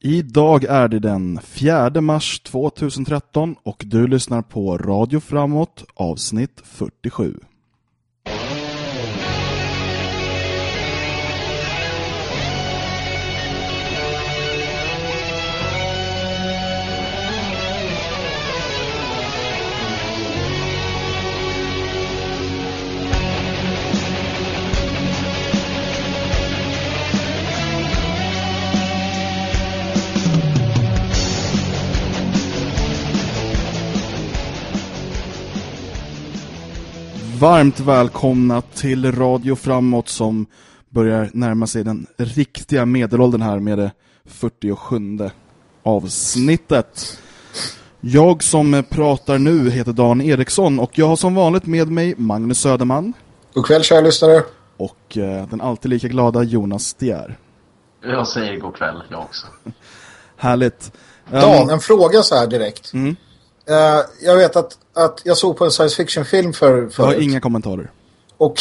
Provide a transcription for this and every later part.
Idag är det den 4 mars 2013 och du lyssnar på Radio Framåt avsnitt 47. Varmt välkomna till Radio Framåt som börjar närma sig den riktiga medelåldern här med det 47 avsnittet. Jag som pratar nu heter Dan Eriksson och jag har som vanligt med mig Magnus Söderman. God kväll kära lyssnare. Och eh, den alltid lika glada Jonas Stier. Jag säger god kväll, jag också. Härligt. Dan, um, en fråga så här direkt. Mm. Uh, jag vet att, att jag såg på en science fiction-film för, för Jag har inga kommentarer. Och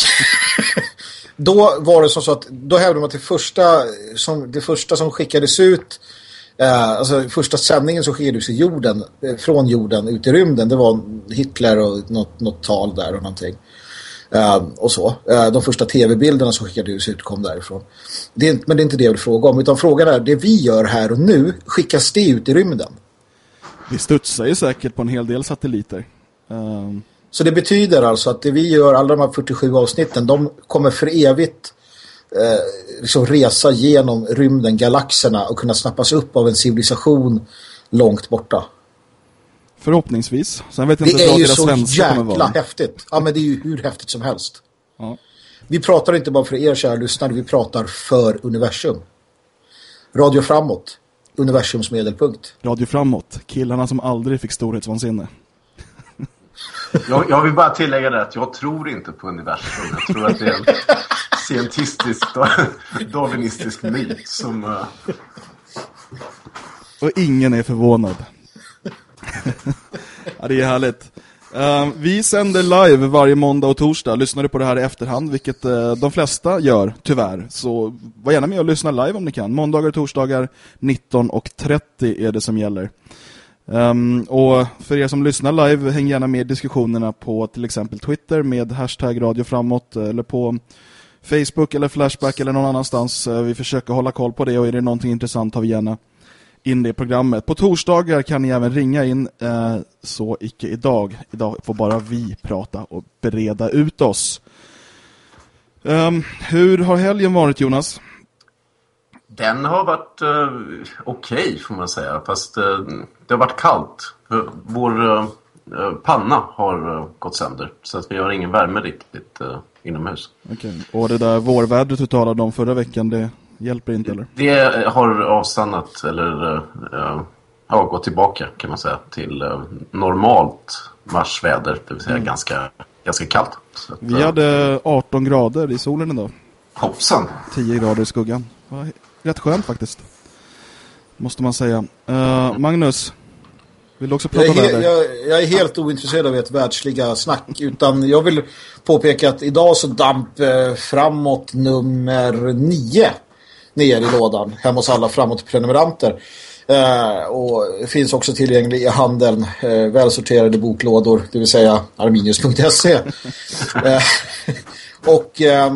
då var det som så att då hävdade man att det första som, det första som skickades ut uh, alltså första sändningen som skickades i jorden, eh, från jorden ut i rymden, det var Hitler och något, något tal där och någonting. Uh, och så. Uh, de första tv-bilderna som skickades ut kom därifrån. Det är, men det är inte det jag vill fråga om. Utan frågan är, det vi gör här och nu, skickas det ut i rymden? Vi studsar ju säkert på en hel del satelliter. Um... Så det betyder alltså att det vi gör, alla de här 47 avsnitten, de kommer för evigt eh, liksom resa genom rymden, galaxerna och kunna snappas upp av en civilisation långt borta. Förhoppningsvis. Sen vet jag det inte är ju så jäkla häftigt. Ja, men det är ju hur häftigt som helst. Ja. Vi pratar inte bara för er kära lyssnare, vi pratar för universum. Radio framåt universums medelpunkt. Radio framåt, killarna som aldrig fick storhetsvansinne. Jag, jag vill bara tillägga det att jag tror inte på universum. Jag tror att det är en scientistisk, darwinistisk myt som... Uh... Och ingen är förvånad. ja, det är härligt. Uh, vi sänder live varje måndag och torsdag. Lyssnar du på det här i efterhand, vilket uh, de flesta gör, tyvärr. Så var gärna med och lyssna live om ni kan. Måndagar och torsdagar 19.30 är det som gäller. Um, och för er som lyssnar live, häng gärna med i diskussionerna på till exempel Twitter med hashtag Radio Framåt eh, eller på Facebook eller Flashback eller någon annanstans. Eh, vi försöker hålla koll på det och är det någonting intressant har vi gärna in det i programmet. På torsdagar kan ni även ringa in, eh, så icke idag. Idag får bara vi prata och bereda ut oss. Um, hur har helgen varit Jonas? Den har varit uh, okej okay, får man säga. Fast uh, det har varit kallt. Vår uh, panna har gått sönder. Så att vi har ingen värme riktigt inomhus. Okej. Okay. Och det där vårvädret du talade om förra veckan, det hjälper inte eller? Det har avstannat eller uh, har gått tillbaka kan man säga till normalt marsväder, det vill säga mm. ganska, ganska kallt. Att, Vi hade 18 grader i solen idag. Hoppsan! 10 grader i skuggan. Rätt skönt faktiskt. Måste man säga. Uh, Magnus, vill du också prata jag är, jag, jag, är helt ointresserad av ert världsliga snack. Utan jag vill påpeka att idag så damp eh, framåt nummer 9 ner i lådan hemma hos alla framåt prenumeranter. Eh, och finns också tillgänglig i handeln eh, välsorterade boklådor, det vill säga arminius.se. eh, och eh,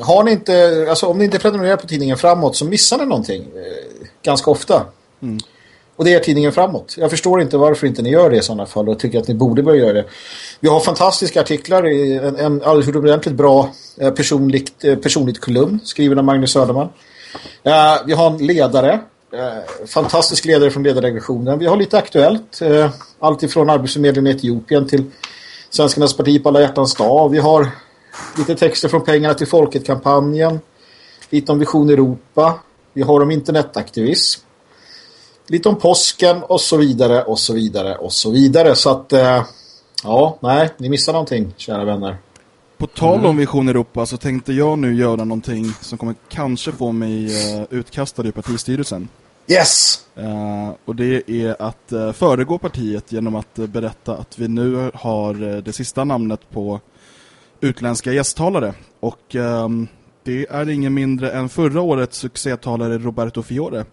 har ni inte, alltså om ni inte prenumererar på tidningen framåt så missar ni någonting eh, ganska ofta. Mm. Och det är tidningen framåt. Jag förstår inte varför inte ni gör det i sådana fall och tycker att ni borde börja göra det. Vi har fantastiska artiklar i en, en alldeles utomordentligt bra eh, personligt, personligt kolumn skriven av Magnus Söderman. Uh, vi har en ledare. Uh, fantastisk ledare från ledarregressionen. Vi har lite aktuellt. Uh, allt ifrån Arbetsförmedlingen i Etiopien till Svenskarnas parti på alla hjärtans dag. Vi har lite texter från pengarna till Folket-kampanjen. Lite om Vision Europa. Vi har om internetaktivism. Lite om påsken och så vidare och så vidare och så vidare. Så att, ja, nej, ni missar någonting, kära vänner. På tal om. Vision Europa så tänkte jag nu göra någonting som kommer kanske få mig uh, utkastad i partistyrelsen. Yes! Uh, och det är att uh, föregå partiet genom att uh, berätta att vi nu har det sista namnet på utländska gästtalare. Och um, det är ingen mindre än förra årets succétalare Roberto Fiore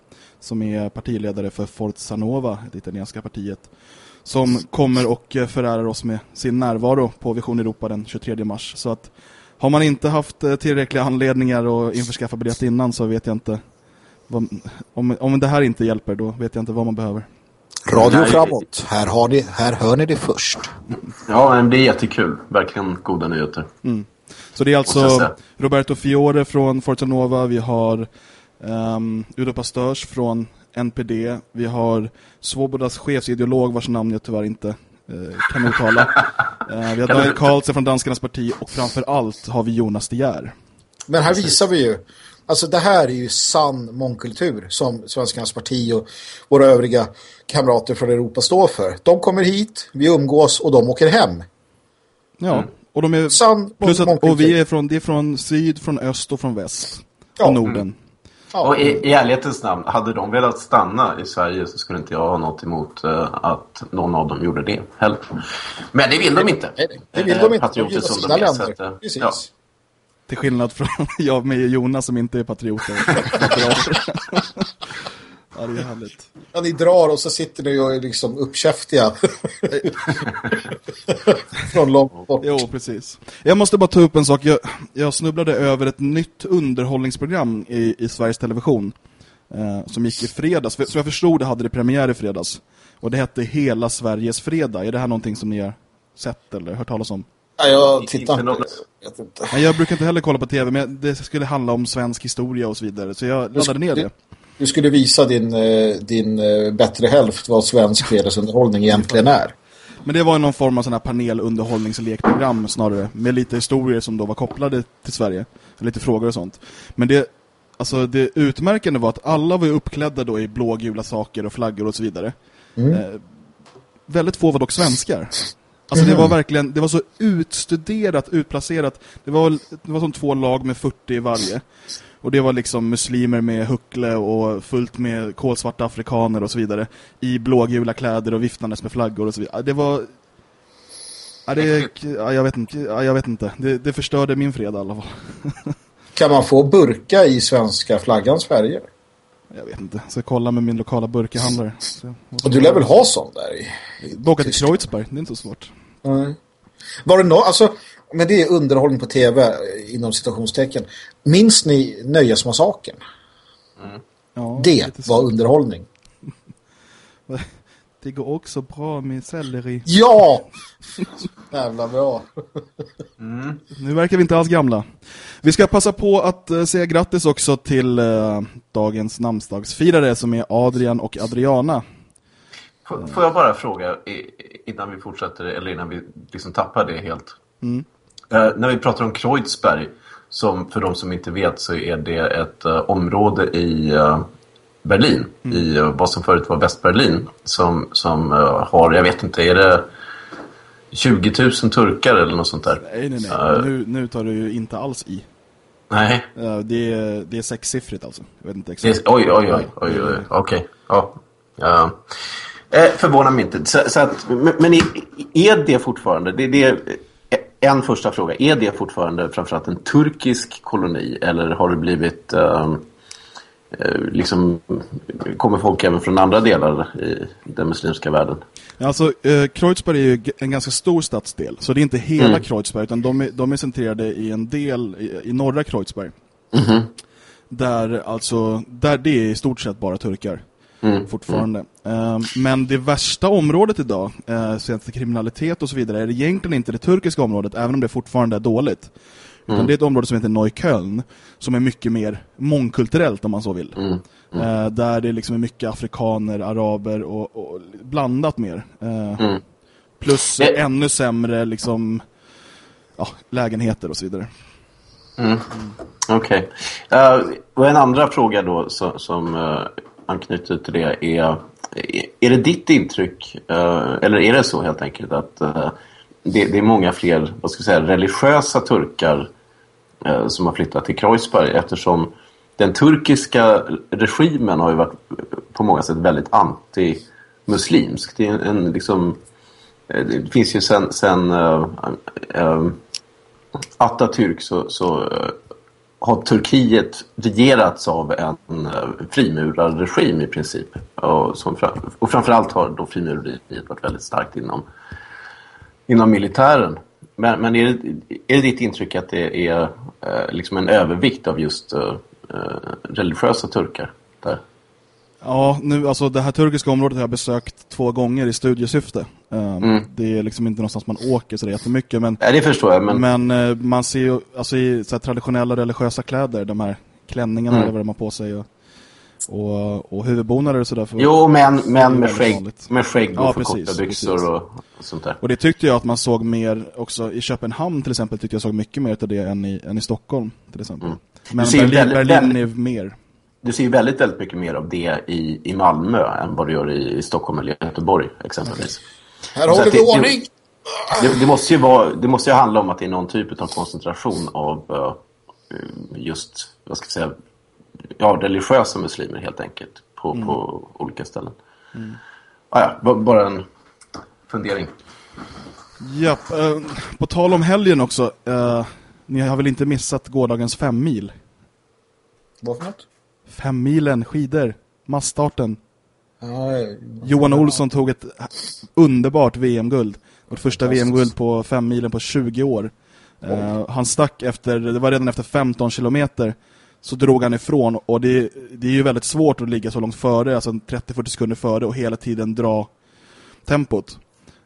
som är partiledare för Forza Nova, det italienska partiet, som kommer och förärar oss med sin närvaro på Vision Europa den 23 mars. Så att har man inte haft eh, tillräckliga anledningar att införskaffa biljett innan så vet jag inte vad, om, om det här inte hjälper då vet jag inte vad man behöver. Radio Nej. framåt. Här, har ni, här hör ni det först. Ja, men det är jättekul. Verkligen goda nyheter. Mm. Så det är alltså Roberto Fiore från Forza Nova. Vi har um, Udo Pastörs från NPD. Vi har Svobodas chefsideolog vars namn jag tyvärr inte uh, kan uttala. uh, vi har Daniel Karlsson från Danskarnas parti och framför allt har vi Jonas De Geer. Men här visar vi ju Alltså det här är ju sann mångkultur som Svenskarnas parti och våra övriga kamrater från Europa står för. De kommer hit, vi umgås och de åker hem. Ja, mm. och de är sann plus att, och vi är från det är från syd, från öst och från väst. Ja. Och Norden. Mm. Ja. Och i, i ärlighetens namn, hade de velat stanna i Sverige så skulle inte jag ha något emot uh, att någon av dem gjorde det heller. Men det vill de inte. Nej, det vill de inte. Patrioter som de är. Så att, uh, Precis. Ja. Till skillnad från jag med Jonas som inte är patrioter. ja, det är härligt. Ja, ni drar och så sitter ni och är liksom uppkäftiga. från långt bort. Jo, precis. Jag måste bara ta upp en sak. Jag, jag snubblade över ett nytt underhållningsprogram i, i Sveriges Television. Eh, som gick i fredags. Som jag förstod det hade det premiär i fredags. Och det hette Hela Sveriges fredag. Är det här någonting som ni har sett eller hört talas om? Ja, jag tittar inte. Jag, jag brukar inte heller kolla på tv, men det skulle handla om svensk historia och så vidare. Så jag laddade ner det. Du skulle visa din, eh, din eh, bättre hälft vad svensk fredagsunderhållning egentligen är. Men det var någon form av sån här panelunderhållningslekprogram snarare. Med lite historier som då var kopplade till Sverige. Lite frågor och sånt. Men det, alltså det utmärkande var att alla var uppklädda då i blågula saker och flaggor och så vidare. Mm. Eh, väldigt få var dock svenskar. Alltså det var verkligen, det var så utstuderat, utplacerat. Det var, det var som två lag med 40 i varje. Och det var liksom muslimer med huckle och fullt med kolsvarta afrikaner och så vidare. I blågula kläder och viftandes med flaggor och så vidare. Det var... Ja, det, ja, jag vet inte. Ja, jag vet inte. Det, det förstörde min fred i alla fall. kan man få burka i svenska flaggans färger? Jag vet inte. Så jag kolla med min lokala burkehandlare. och du lär väl ha sån där i? Boka till Kreuzberg, det är inte så svårt. Mm. Var det något, alltså, men det är underhållning på tv inom citationstecken. Minns ni Nöjesmassaken? Mm. Ja, det var underhållning. Det går också bra med selleri. Ja! Jävla bra. Mm. Nu verkar vi inte alls gamla. Vi ska passa på att uh, säga grattis också till uh, dagens namnsdagsfirare som är Adrian och Adriana. Får jag bara fråga innan vi fortsätter eller innan vi liksom tappar det helt. Mm. Uh, när vi pratar om Kreuzberg som för de som inte vet så är det ett område i Berlin mm. i vad som förut var Västberlin som, som har, jag vet inte, är det 20 000 turkar eller något sånt där? Nej, nej, nej. nu, nu tar du ju inte alls i. Nej. det, är, det är sexsiffrigt alltså. Jag vet inte exakt. Är, oj, oj, oj, oj, oj. okej. Okay. Ja. ja. Eh, förvånar mig inte. Så, så att, men är det fortfarande, det, det är en första fråga, är det fortfarande framförallt en turkisk koloni eller har det blivit eh, liksom, kommer folk även från andra delar i den muslimska världen? Alltså, eh, Kreuzberg är ju en ganska stor stadsdel, så det är inte hela mm. Kreuzberg utan de är, de är centrerade i en del i, i norra Kreuzberg. Mm -hmm. Där alltså, där det är i stort sett bara turkar mm. fortfarande. Mm. men det värsta området idag, uh, sett till kriminalitet och så vidare, är egentligen inte det turkiska området, även om det fortfarande är dåligt. Utan mm. det är ett område som heter Neukölln, som är mycket mer mångkulturellt om man så vill. Mm. Uh, där det liksom är mycket afrikaner, araber och, och blandat mer. Uh, plus det... ännu sämre liksom, ja, lägenheter och så vidare. Mm. Okej. Okay. Uh, och en andra fråga då som, som uh, anknyter till det är är det ditt intryck eh, eller är det så helt enkelt att eh, det, det är många fler vad ska jag säga, religiösa turkar eh, som har flyttat till Kreuzberg eftersom den turkiska regimen har ju varit eh, på många sätt väldigt anti-muslimsk. Det, är en, liksom, eh, det finns ju sen, sen uh, uh, Atatürk så, så har Turkiet regerats av en uh, frimurarregim i princip. Och, som, och framförallt har då frimureriet varit väldigt starkt inom, inom militären. Men, men är, det, är det ditt intryck att det är uh, liksom en övervikt av just uh, religiösa turkar där? Ja, nu, alltså det här turkiska området har jag besökt två gånger i studiesyfte. Um, mm. Det är liksom inte någonstans man åker så det är jättemycket. Men, ja, det förstår jag. Men, men uh, man ser ju alltså, i så traditionella religiösa kläder, de här klänningarna mm. eller vad de har på sig och, och, och huvudbonader och sådär. Jo, men, men med, skägg, med skägg och ja, för korta byxor och, och, sånt där. Och det tyckte jag att man såg mer också i Köpenhamn till exempel tyckte jag såg mycket mer av det än i, än i Stockholm till exempel. Mm. Men Berlin, väldigt, Berlin är mer du ser väldigt, väldigt mycket mer av det i, i Malmö än vad du gör i, i Stockholm eller Göteborg exempelvis. Här håller vi ordning! Det, det, måste ju vara, det måste ju handla om att det är någon typ av koncentration av uh, just, vad ska jag säga, ja, religiösa muslimer helt enkelt på, mm. på olika ställen. Mm. Ah, ja, bara en fundering. Ja, uh, på tal om helgen också. Uh, ni har väl inte missat gårdagens fem mil? Vad för något? Fem milen skidor. Massstarten. Johan Olsson tog ett underbart VM-guld. Vårt första VM-guld på fem milen på 20 år. Uh, han stack efter, det var redan efter 15 kilometer så drog han ifrån och det, det är ju väldigt svårt att ligga så långt före, alltså 30-40 sekunder före och hela tiden dra tempot.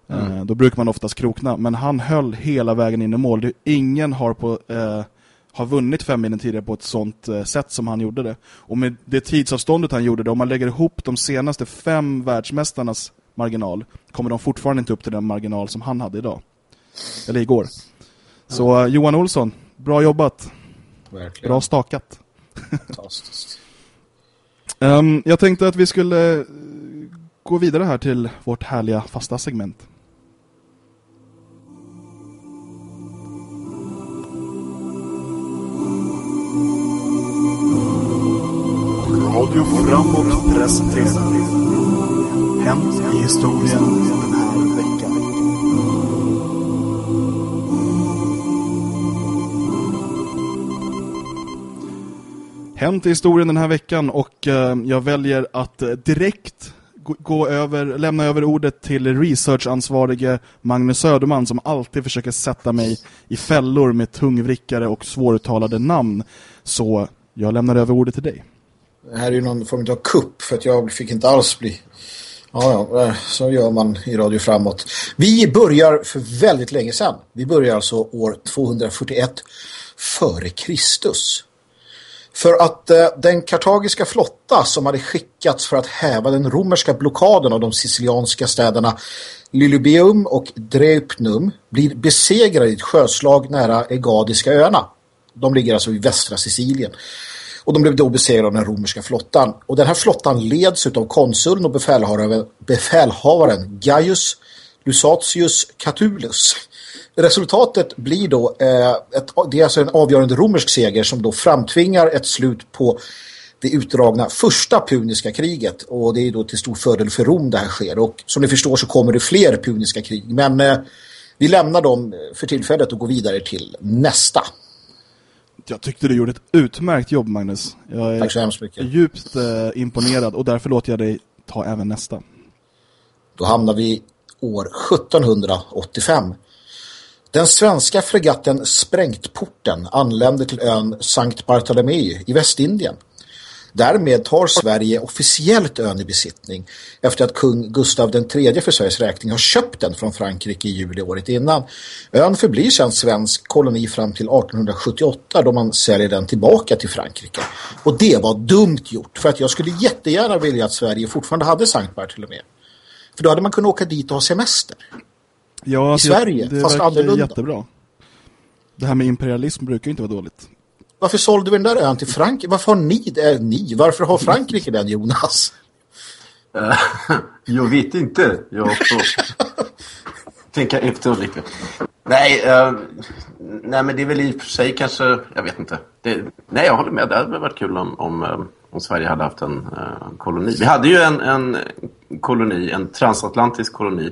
Mm. Uh, då brukar man oftast krokna, men han höll hela vägen in i mål. ingen har på uh, har vunnit fem milen tidigare på ett sånt eh, sätt som han gjorde det. Och med det tidsavståndet han gjorde det, om man lägger ihop de senaste fem världsmästarnas marginal, kommer de fortfarande inte upp till den marginal som han hade idag. Eller igår. Så uh, Johan Olsson, bra jobbat. Verkligen. Bra stakat. Fantastiskt. um, jag tänkte att vi skulle gå vidare här till vårt härliga fasta segment. Radio Framåt presenterar Hänt i historien Hänt i historien den här veckan och eh, jag väljer att eh, direkt gå över, lämna över ordet till researchansvarige Magnus Söderman som alltid försöker sätta mig i fällor med tungvrickare och svåruttalade namn. Så jag lämnar över ordet till dig. Det här är ju någon form av kupp för att jag fick inte alls bli... Ja, ja, eh, så gör man i Radio Framåt. Vi börjar för väldigt länge sedan. Vi börjar alltså år 241 före Kristus. För att eh, den kartagiska flotta som hade skickats för att häva den romerska blockaden av de sicilianska städerna Lilybeum och Dreupnum blir besegrade i ett sjöslag nära Egadiska öarna. De ligger alltså i västra Sicilien. Och de blev då besegrade av den romerska flottan. Och den här flottan leds av konsuln och befälhavaren, befälhavaren Gaius Lusatius Catulus. Resultatet blir då eh, ett, det är alltså en avgörande romersk seger som då framtvingar ett slut på det utdragna första puniska kriget och det är då till stor fördel för Rom det här sker och som ni förstår så kommer det fler puniska krig men eh, vi lämnar dem för tillfället och går vidare till nästa. Jag tyckte du gjorde ett utmärkt jobb, Magnus. Jag är Tack så hemskt mycket. djupt eh, imponerad och därför låter jag dig ta även nästa. Då hamnar vi år 1785. Den svenska fregatten Sprängtporten anlände till ön Sankt Bartholomew i Västindien. Därmed tar Sverige officiellt ön i besittning efter att kung Gustav III för Sveriges räkning har köpt den från Frankrike i juli året innan. Ön förblir sedan svensk koloni fram till 1878 då man säljer den tillbaka till Frankrike. Och det var dumt gjort för att jag skulle jättegärna vilja att Sverige fortfarande hade Sankt Bartholomew. För då hade man kunnat åka dit och ha semester. Ja, I alltså, Sverige, det fast annorlunda. jättebra. Det här med imperialism brukar inte vara dåligt. Varför sålde vi den där ön till Frankrike? Varför har ni det? Ni? Varför har Frankrike den, Jonas? jag vet inte. Jag får tänka efter lite. Nej, uh, nej, men det är väl i och för sig kanske, jag vet inte. Det, nej, jag håller med. Det hade varit kul om, om, eh, om Sverige hade haft en uh, koloni. Vi hade ju en, en koloni, en transatlantisk koloni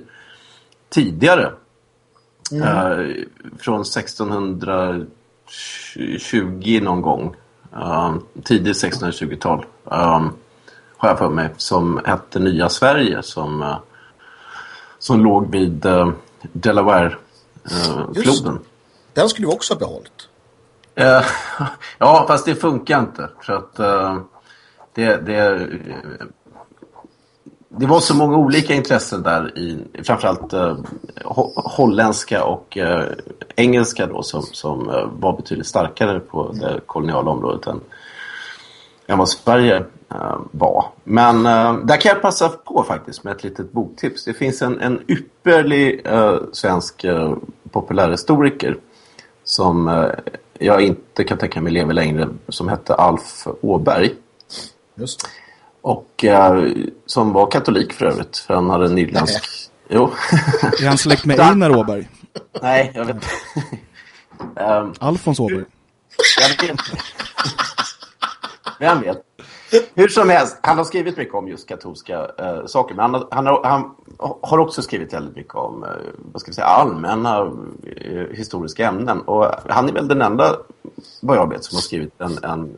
tidigare. Mm. Uh, från 1600 20 någon gång. Um, tidigt 1620-tal. Um, har jag för mig. Som hette Nya Sverige. Som, uh, som låg vid uh, Delaware-floden. Uh, Den skulle vi också ha behållit. Uh, ja, fast det funkar inte. För att uh, det, det, det var så många olika intressen där i framförallt uh, holländska och eh, engelska då som, som eh, var betydligt starkare på det koloniala området än, än vad Sverige eh, var. Men eh, där kan jag passa på faktiskt med ett litet boktips. Det finns en, en ypperlig svensk populärhistoriker som jag inte kan tänka mig lever längre som hette Alf Åberg. Just. Och eh, som var katolik för övrigt. För han hade en irländsk... Jo. Är han släkt med Einar Åberg? Nej, jag vet um, Alfons Åberg? Jag vet Vem vet? Hur som helst, han har skrivit mycket om just katolska äh, saker. Men han, han, har, han, har också skrivit väldigt mycket om äh, vad ska vi säga, allmänna äh, historiska ämnen. Och han är väl den enda, vad jag vet, som har skrivit en, en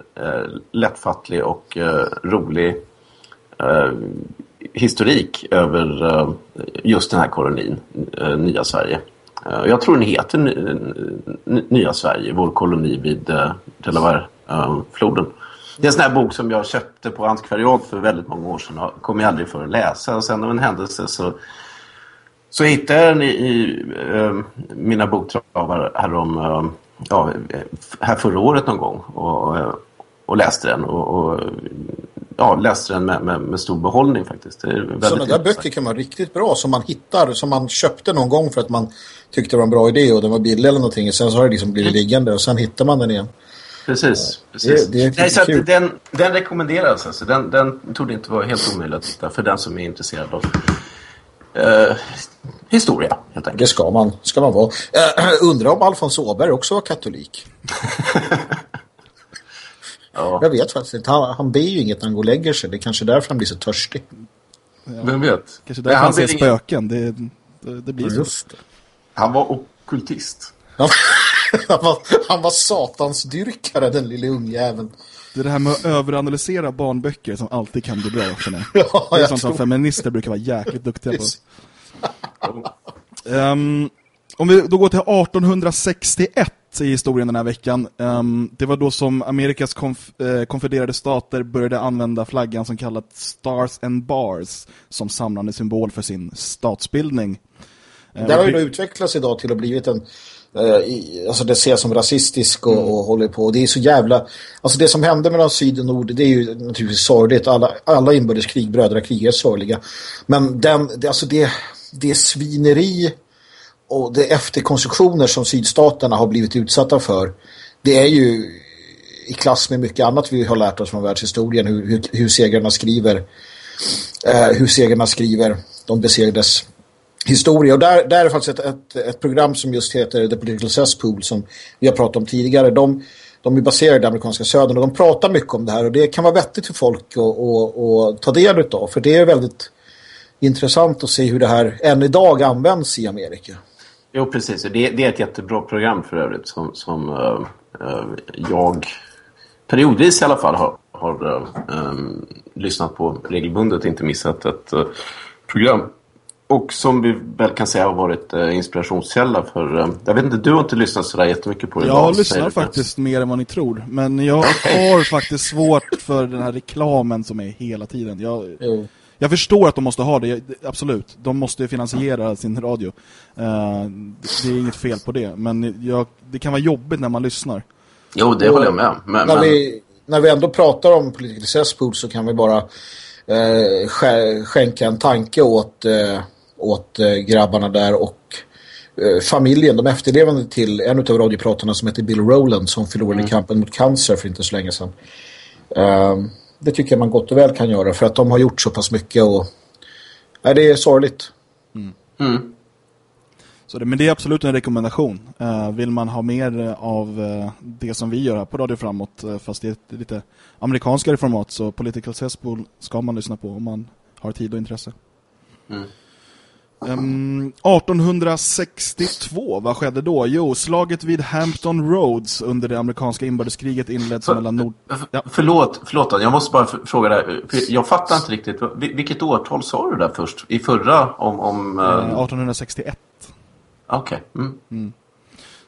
lättfattlig och rolig Eh, historik över eh, just den här kolonin, eh, Nya Sverige. Jag tror den heter Nya Sverige, vår koloni vid Delaware-floden. Det är en sån här bok som jag köpte på antikvariat för väldigt många år sedan och kom jag aldrig för att läsa. Och sen av en händelse så, så hittade jag den i, i äh, mina boktravar härom, äh, ja, här förra året någon gång och, och läste den. Och, och ja, läste den med, med, med, stor behållning faktiskt. Sådana där böcker kan vara riktigt bra som man hittar, som man köpte någon gång för att man tyckte det var en bra idé och den var billig eller någonting. Sen så har det liksom blivit mm. liggande och sen hittar man den igen. Precis. precis. Det, det Nej, så den, den rekommenderas. Alltså. Den, den tog det inte vara helt omöjligt att titta för den som är intresserad av uh, historia. Helt enkelt. Det ska man, ska man vara. Uh, undrar om Alfons Åberg också var katolik. ja. Jag vet faktiskt inte. Han, han ber ju inget när han går och lägger sig. Det är kanske därför han blir så törstig. Ja. Vem vet? Kanske därför han, han ser spöken. Det, det, det blir så. Han var okultist. han, var, han var satansdyrkare, den lille ungjäveln. Det är det här med att överanalysera barnböcker som alltid kan bli bra. Ja, det är sånt som feminister brukar vara jäkligt duktiga på. um, om vi då går till 1861 i historien den här veckan. Um, det var då som Amerikas konf eh, konfedererade stater började använda flaggan som kallat Stars and Bars som samlande symbol för sin statsbildning. Det har ju då utvecklats idag till att blivit en Uh, alltså det ses som rasistisk och, mm. och håller på. Det är så jävla... Alltså det som hände mellan syd och nord, det är ju naturligtvis sorgligt. Alla, alla inbördeskrig, brödrakrig är sorgliga. Men den, det, alltså det, det är svineri och det efterkonstruktioner som sydstaterna har blivit utsatta för. Det är ju i klass med mycket annat vi har lärt oss från världshistorien. Hur, hur, hur segrarna skriver. eh, hur segrarna skriver. De besegrades historia. Och där, där är faktiskt ett, ett, ett, program som just heter The Political Cesspool som vi har pratat om tidigare. De, de är baserade i amerikanska södern och de pratar mycket om det här och det kan vara vettigt för folk att, att ta del av. För det är väldigt intressant att se hur det här än idag används i Amerika. Jo, precis. Det, det är ett jättebra program för övrigt som, som uh, uh, jag periodvis i alla fall har, har uh, um, lyssnat på regelbundet, inte missat ett program och som vi väl kan säga har varit inspirationskälla för... Jag vet inte, du har inte lyssnat sådär jättemycket på det. Jag lyssnar faktiskt mer än vad ni tror. Men jag har faktiskt svårt för den här reklamen som är hela tiden. Jag, mm. Jag förstår att de måste ha det, absolut. De måste finansiera sin radio. Uh, det är inget fel på det. Men jag, det kan vara jobbigt när man lyssnar. Jo, det håller jag med. Men, när, men... Vi, när vi ändå pratar om political cesspool så kan vi bara eh, skänka en tanke åt... Eh, åt eh, grabbarna där och eh, familjen, de efterlevande till en av radiopratarna som heter Bill Rowland som förlorade mm. kampen mot cancer för inte så länge sedan. Um, det tycker jag man gott och väl kan göra för att de har gjort så pass mycket och nej, det är sorgligt. Mm. Mm. Så det, men det är absolut en rekommendation. Uh, vill man ha mer av uh, det som vi gör här på Radio Framåt, uh, fast det är ett lite amerikanskare format, så Political Cesspool ska man lyssna på om man har tid och intresse. Mm. Um, 1862, vad skedde då? Jo, slaget vid Hampton Roads under det amerikanska inbördeskriget inleds För- mellan Nord... Ja. Förlåt, förlåt jag måste bara fråga dig. Jag fattar inte riktigt. Vil- Vilket årtal sa du där först? I förra om... om eh, eh, 1861. Okej. Mm.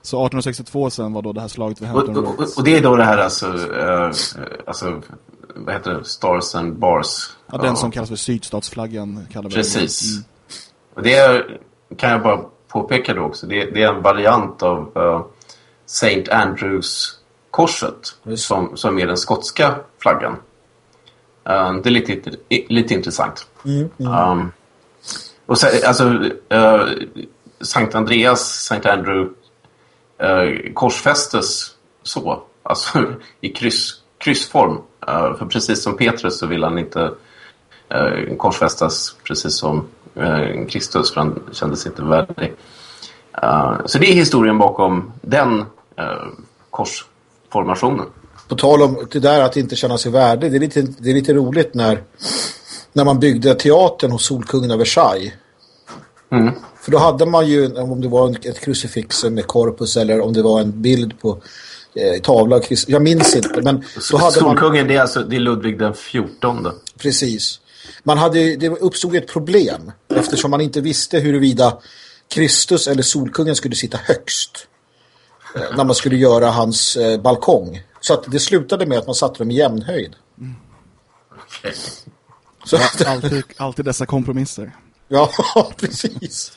Så 1862 sen var då det här slaget vid Hampton och, Roads. och det är då det här alltså... eh, alltså vad heter det? Stars and Bars. Ja, den som kallas för sydstatsflaggan. Kallar. Precis. Mm. Och det är, kan jag bara påpeka då också. Det, det är en variant av uh, St. Andrews-korset som, som är den skotska flaggan. Eh, det är lite, lite intressant. Um, och så, alltså, uh, Sankt Andreas, Sankt Andrew uh, korsfästes så, alltså i kryss, kryssform. Eh, för precis som Petrus så vill han inte uh, korsfästas precis som eh, Kristus för han kändes inte värdig. Eh, så det är historien bakom den uh, korsformationen. På tal om det där att inte känna sig värdig. Det är lite, det är lite roligt när, när man byggde teatern hos Solkungen av Versailles. Mm. För då hade man ju, om det var ett krucifix med korpus eller om det var en bild på eh, tavla. Jag minns inte, men då hade man... Solkungen det är, alltså, det är Ludvig den 14. Precis. Man hade, det uppstod ett problem eftersom man inte visste huruvida Kristus eller Solkungen skulle sitta högst eh, när man skulle göra hans eh, balkong. Så att det slutade med att man satte dem i jämnhöjd. Okej. Så Ja, att, alltid, alltid dessa kompromisser. ja, precis.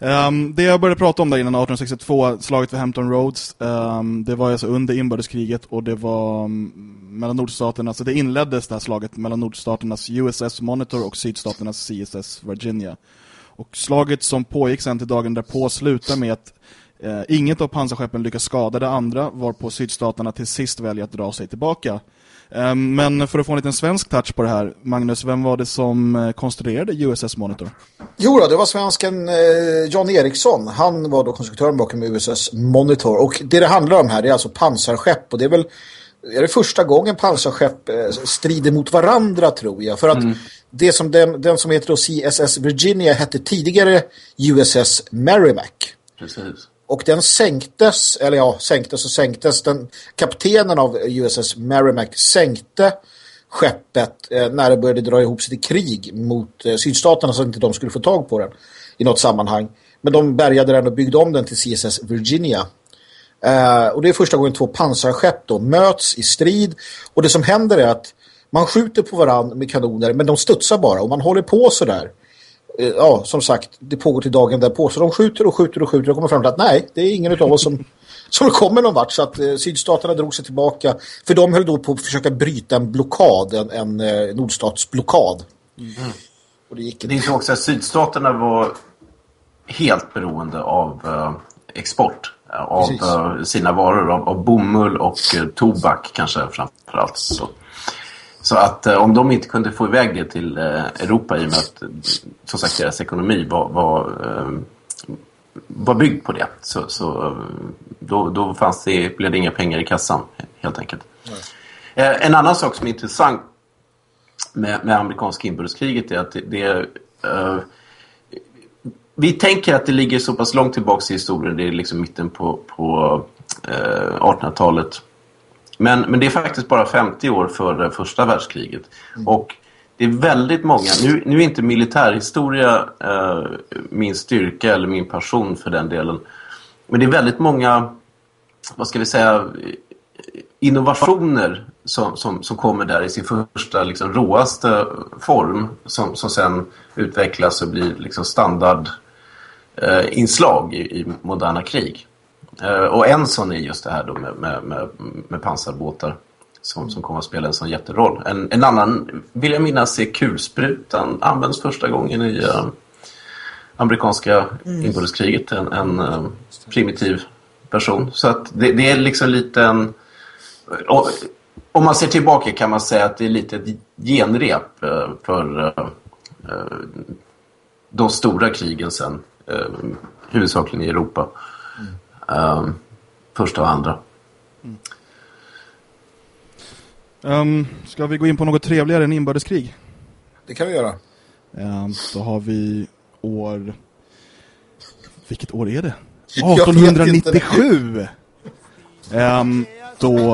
Um, det jag började prata om där innan 1862, slaget vid Hampton Roads, um, det var alltså under inbördeskriget och det var um, mellan nordstaterna, så alltså det inleddes det här slaget mellan nordstaternas USS Monitor och sydstaternas CSS Virginia. Och slaget som pågick sen till dagen därpå slutade med att uh, inget av pansarskeppen lyckas skada det andra, varpå sydstaterna till sist väljer att dra sig tillbaka. Ehm, men för att få en liten svensk touch på det här, Magnus, vem var det som eh, konstruerade USS Monitor? Jo då, det var svensken eh, John Eriksson. Han var då konstruktören bakom USS Monitor. Och det det handlar om här är alltså pansarskepp. Och det är väl är det första gången pansarskepp eh, strider mot varandra tror jag. För att det som den, den som heter då CSS Virginia hette tidigare USS Merrimack. Precis. Och den sänktes, eller ja, sänktes och sänktes. Den, kaptenen av USS Merrimack sänkte skeppet eh, när det började dra ihop sig till krig mot eh, sydstaterna så att inte de skulle få tag på den i något sammanhang. Men de bärgade den och byggde om den till CSS Virginia. Eh, och det är första gången två pansarskepp då möts i strid. Och det som händer är att man skjuter på varandra med kanoner men de studsar bara och man håller på så där. Eh, ja, som sagt, det pågår till dagen därpå. Så de skjuter och skjuter och skjuter och kommer fram till att nej, det är ingen av oss som, som kommer någon vart. Så att eh, sydstaterna drog sig tillbaka. För de höll då på att försöka bryta en blockad, en, en eh, nordstatsblockad. Och det gick Det är också att sydstaterna var helt beroende av eh, export eh, av Precis. eh, sina varor, av, av bomull och tobak kanske framförallt. Så, så att eh, om de inte kunde få iväg det till eh, Europa i och med att som sagt deras ekonomi var, var, eh, var byggd på det så, så då, då fanns det, blev det inga pengar i kassan helt enkelt. Eh, en annan sak som är intressant med, med amerikanska inbördeskriget är att det, det eh, vi tänker att det ligger så pass långt tillbaka i historien, det är liksom mitten på, på eh, 1800-talet. Men, men det är faktiskt bara 50 år före första världskriget. Och det är väldigt många, nu, nu är inte militärhistoria eh, min styrka eller min passion för den delen. Men det är väldigt många, vad ska vi säga, innovationer som, som, som kommer där i sin första liksom, råaste form som, som sen utvecklas och blir liksom, standard eh, i, i moderna krig. Eh, och en sån är just det här då med, med, med, med pansarbåtar som, som kommer att spela en sån jätteroll. En, en annan, vill jag minnas, är kulsprutan. Används första gången i eh, amerikanska inbördeskriget. En, en eh, primitiv person. Så att det, det är liksom lite en... och, om man ser tillbaka kan man säga att det är lite ett genrep eh, för de stora krigen sen. Huvudsakligen i Europa. Eh, första och andra. Um, ska vi gå in på något trevligare än inbördeskrig? Det kan vi göra. Um, då har vi år... Vilket år är det? Jag vet 1897! Ehm, då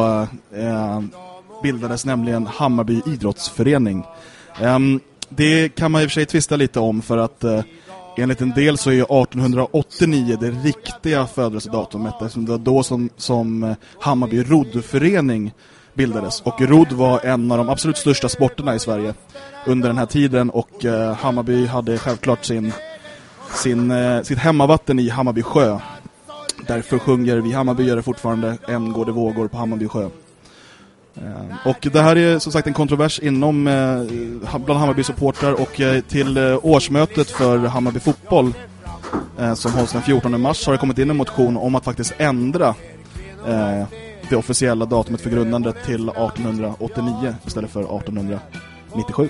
ehm, bildades nämligen Hammarby idrottsförening. Det kan man i och för sig tvista lite om för att eh, enligt en del så är 1889 det riktiga födelsedatumet eftersom det var då som, som eh, Hammarby roddförening bildades. Och rodd var en av de absolut största sporterna i Sverige under den här tiden och eh, Hammarby hade självklart sin, sin, eh, sitt hemmavatten i Hammarby sjö. Därför sjunger vi Hammarbyare fortfarande En går det vågor på Hammarby sjö. Eh, Och det här är som sagt en kontrovers inom eh, bland Hammarby-supportrar och eh, till årsmötet för Hammarby fotboll som hålls den 14 mars har det kommit in en motion om att faktiskt ändra det officiella datumet för grundandet till 1889 istället för 1897.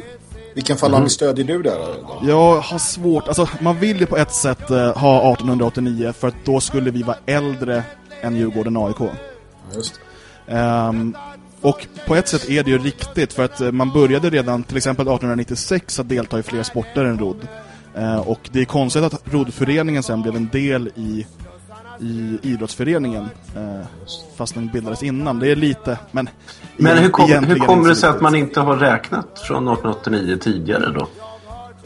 Vilken falang stödjer du där? Då? Jag har svårt, alltså man vill ju på ett sätt ha 1889 för att då skulle vi vara äldre än Djurgården AIK. Ja, Just det. Ehm, och på ett sätt är det ju riktigt för att eh, man började redan till exempel 1896 att delta i fler sporter än rodd. Eh, och det är konstigt att roddföreningen sen blev en del i, i idrottsföreningen eh, fast den bildades innan. Det är lite, men Men hur, kom, hur kommer det sig att man inte har räknat från 1889 tidigare då?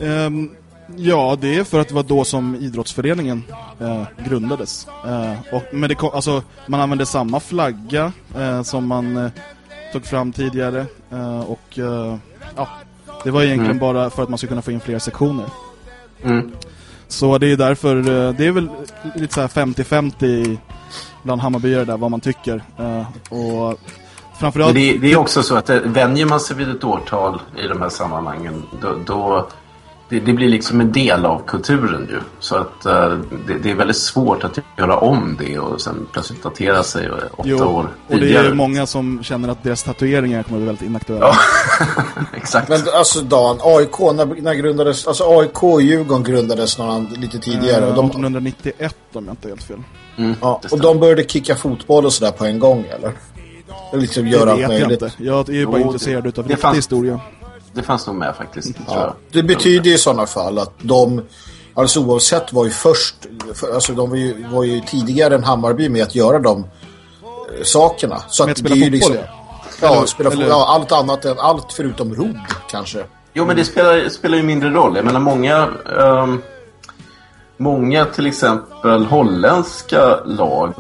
Ehm, ja, det är för att det var då som idrottsföreningen eh, grundades. Eh, och, men det kom, alltså, man använde samma flagga eh, som man tog fram tidigare. Eh, och eh, ja, det var egentligen Mm. bara för att man skulle kunna få in fler sektioner. Mm. Så det är därför, eh, det är väl lite så här 50-50 bland Hammarbyare där, vad man tycker. Och framförallt... det, det är också så att vänjer man sig vid ett årtal i de här sammanhangen då, då det, det blir liksom en del av kulturen ju. Så att eh, det, det är väldigt svårt att göra om det och sen plötsligt datera sig åtta Jo, år och det tidigare. är många som känner att deras tatueringar kommer att bli väldigt inaktuella. Ja, exakt. Men alltså Dan, AIK, när, när grundades, alltså AIK och Djurgården grundades någon, lite tidigare. Eh, Och de, 1891 om jag inte är helt fel. Mm, ja, det och de började kicka fotboll och sådär på en gång, eller? Eller liksom göra det vet jag inte. Jag är ju bara Jo, intresserad utav det riktig fanns- historia. Det fanns nog med faktiskt, tror Ja, jag. det betyder ju i sådana fall att de, alltså oavsett var ju först, för, alltså de var ju, var ju tidigare än Hammarby med att göra de eh, sakerna. Så Med att det spela är ju fotboll, liksom, ja. Eller- spela fotboll, ja, allt annat än, allt förutom rodd kanske. Jo, men det spelar, spelar ju mindre roll. Jag menar, många... ehm, många till exempel holländska lag,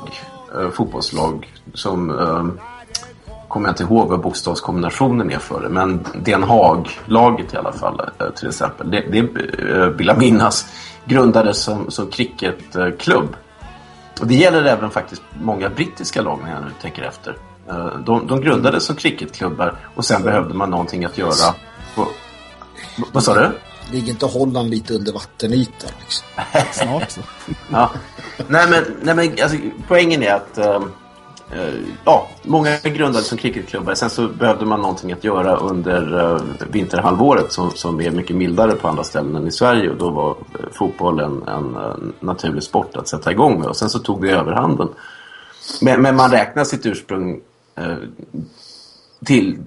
eh, fotbollslag, som... Um, kommer jag inte ihåg vad bokstavskombinationen är för det, men Den Haag-laget i alla fall, eh, till exempel. Det, det eh, vill jag minnas, grundades som, som cricketklubb. Och det gäller även faktiskt många brittiska lag när jag nu tänker efter. Eh, De, de grundades som cricketklubbar och sen behövde man någonting att göra. På, vad sa du? Ligger inte Holland lite under vattenytan? Liksom? Snart så. Ja. Nej men, nej, men alltså, poängen är att eh, ja, många grundades som cricketklubbar. Sen så behövde man någonting att göra under uh, vinterhalvåret som, som är mycket mildare på andra ställen än i Sverige. Och då var eh, fotboll en, en eh, naturlig sport att sätta igång med. Och sen så tog det överhanden. Men, men man räknar sitt ursprung eh, till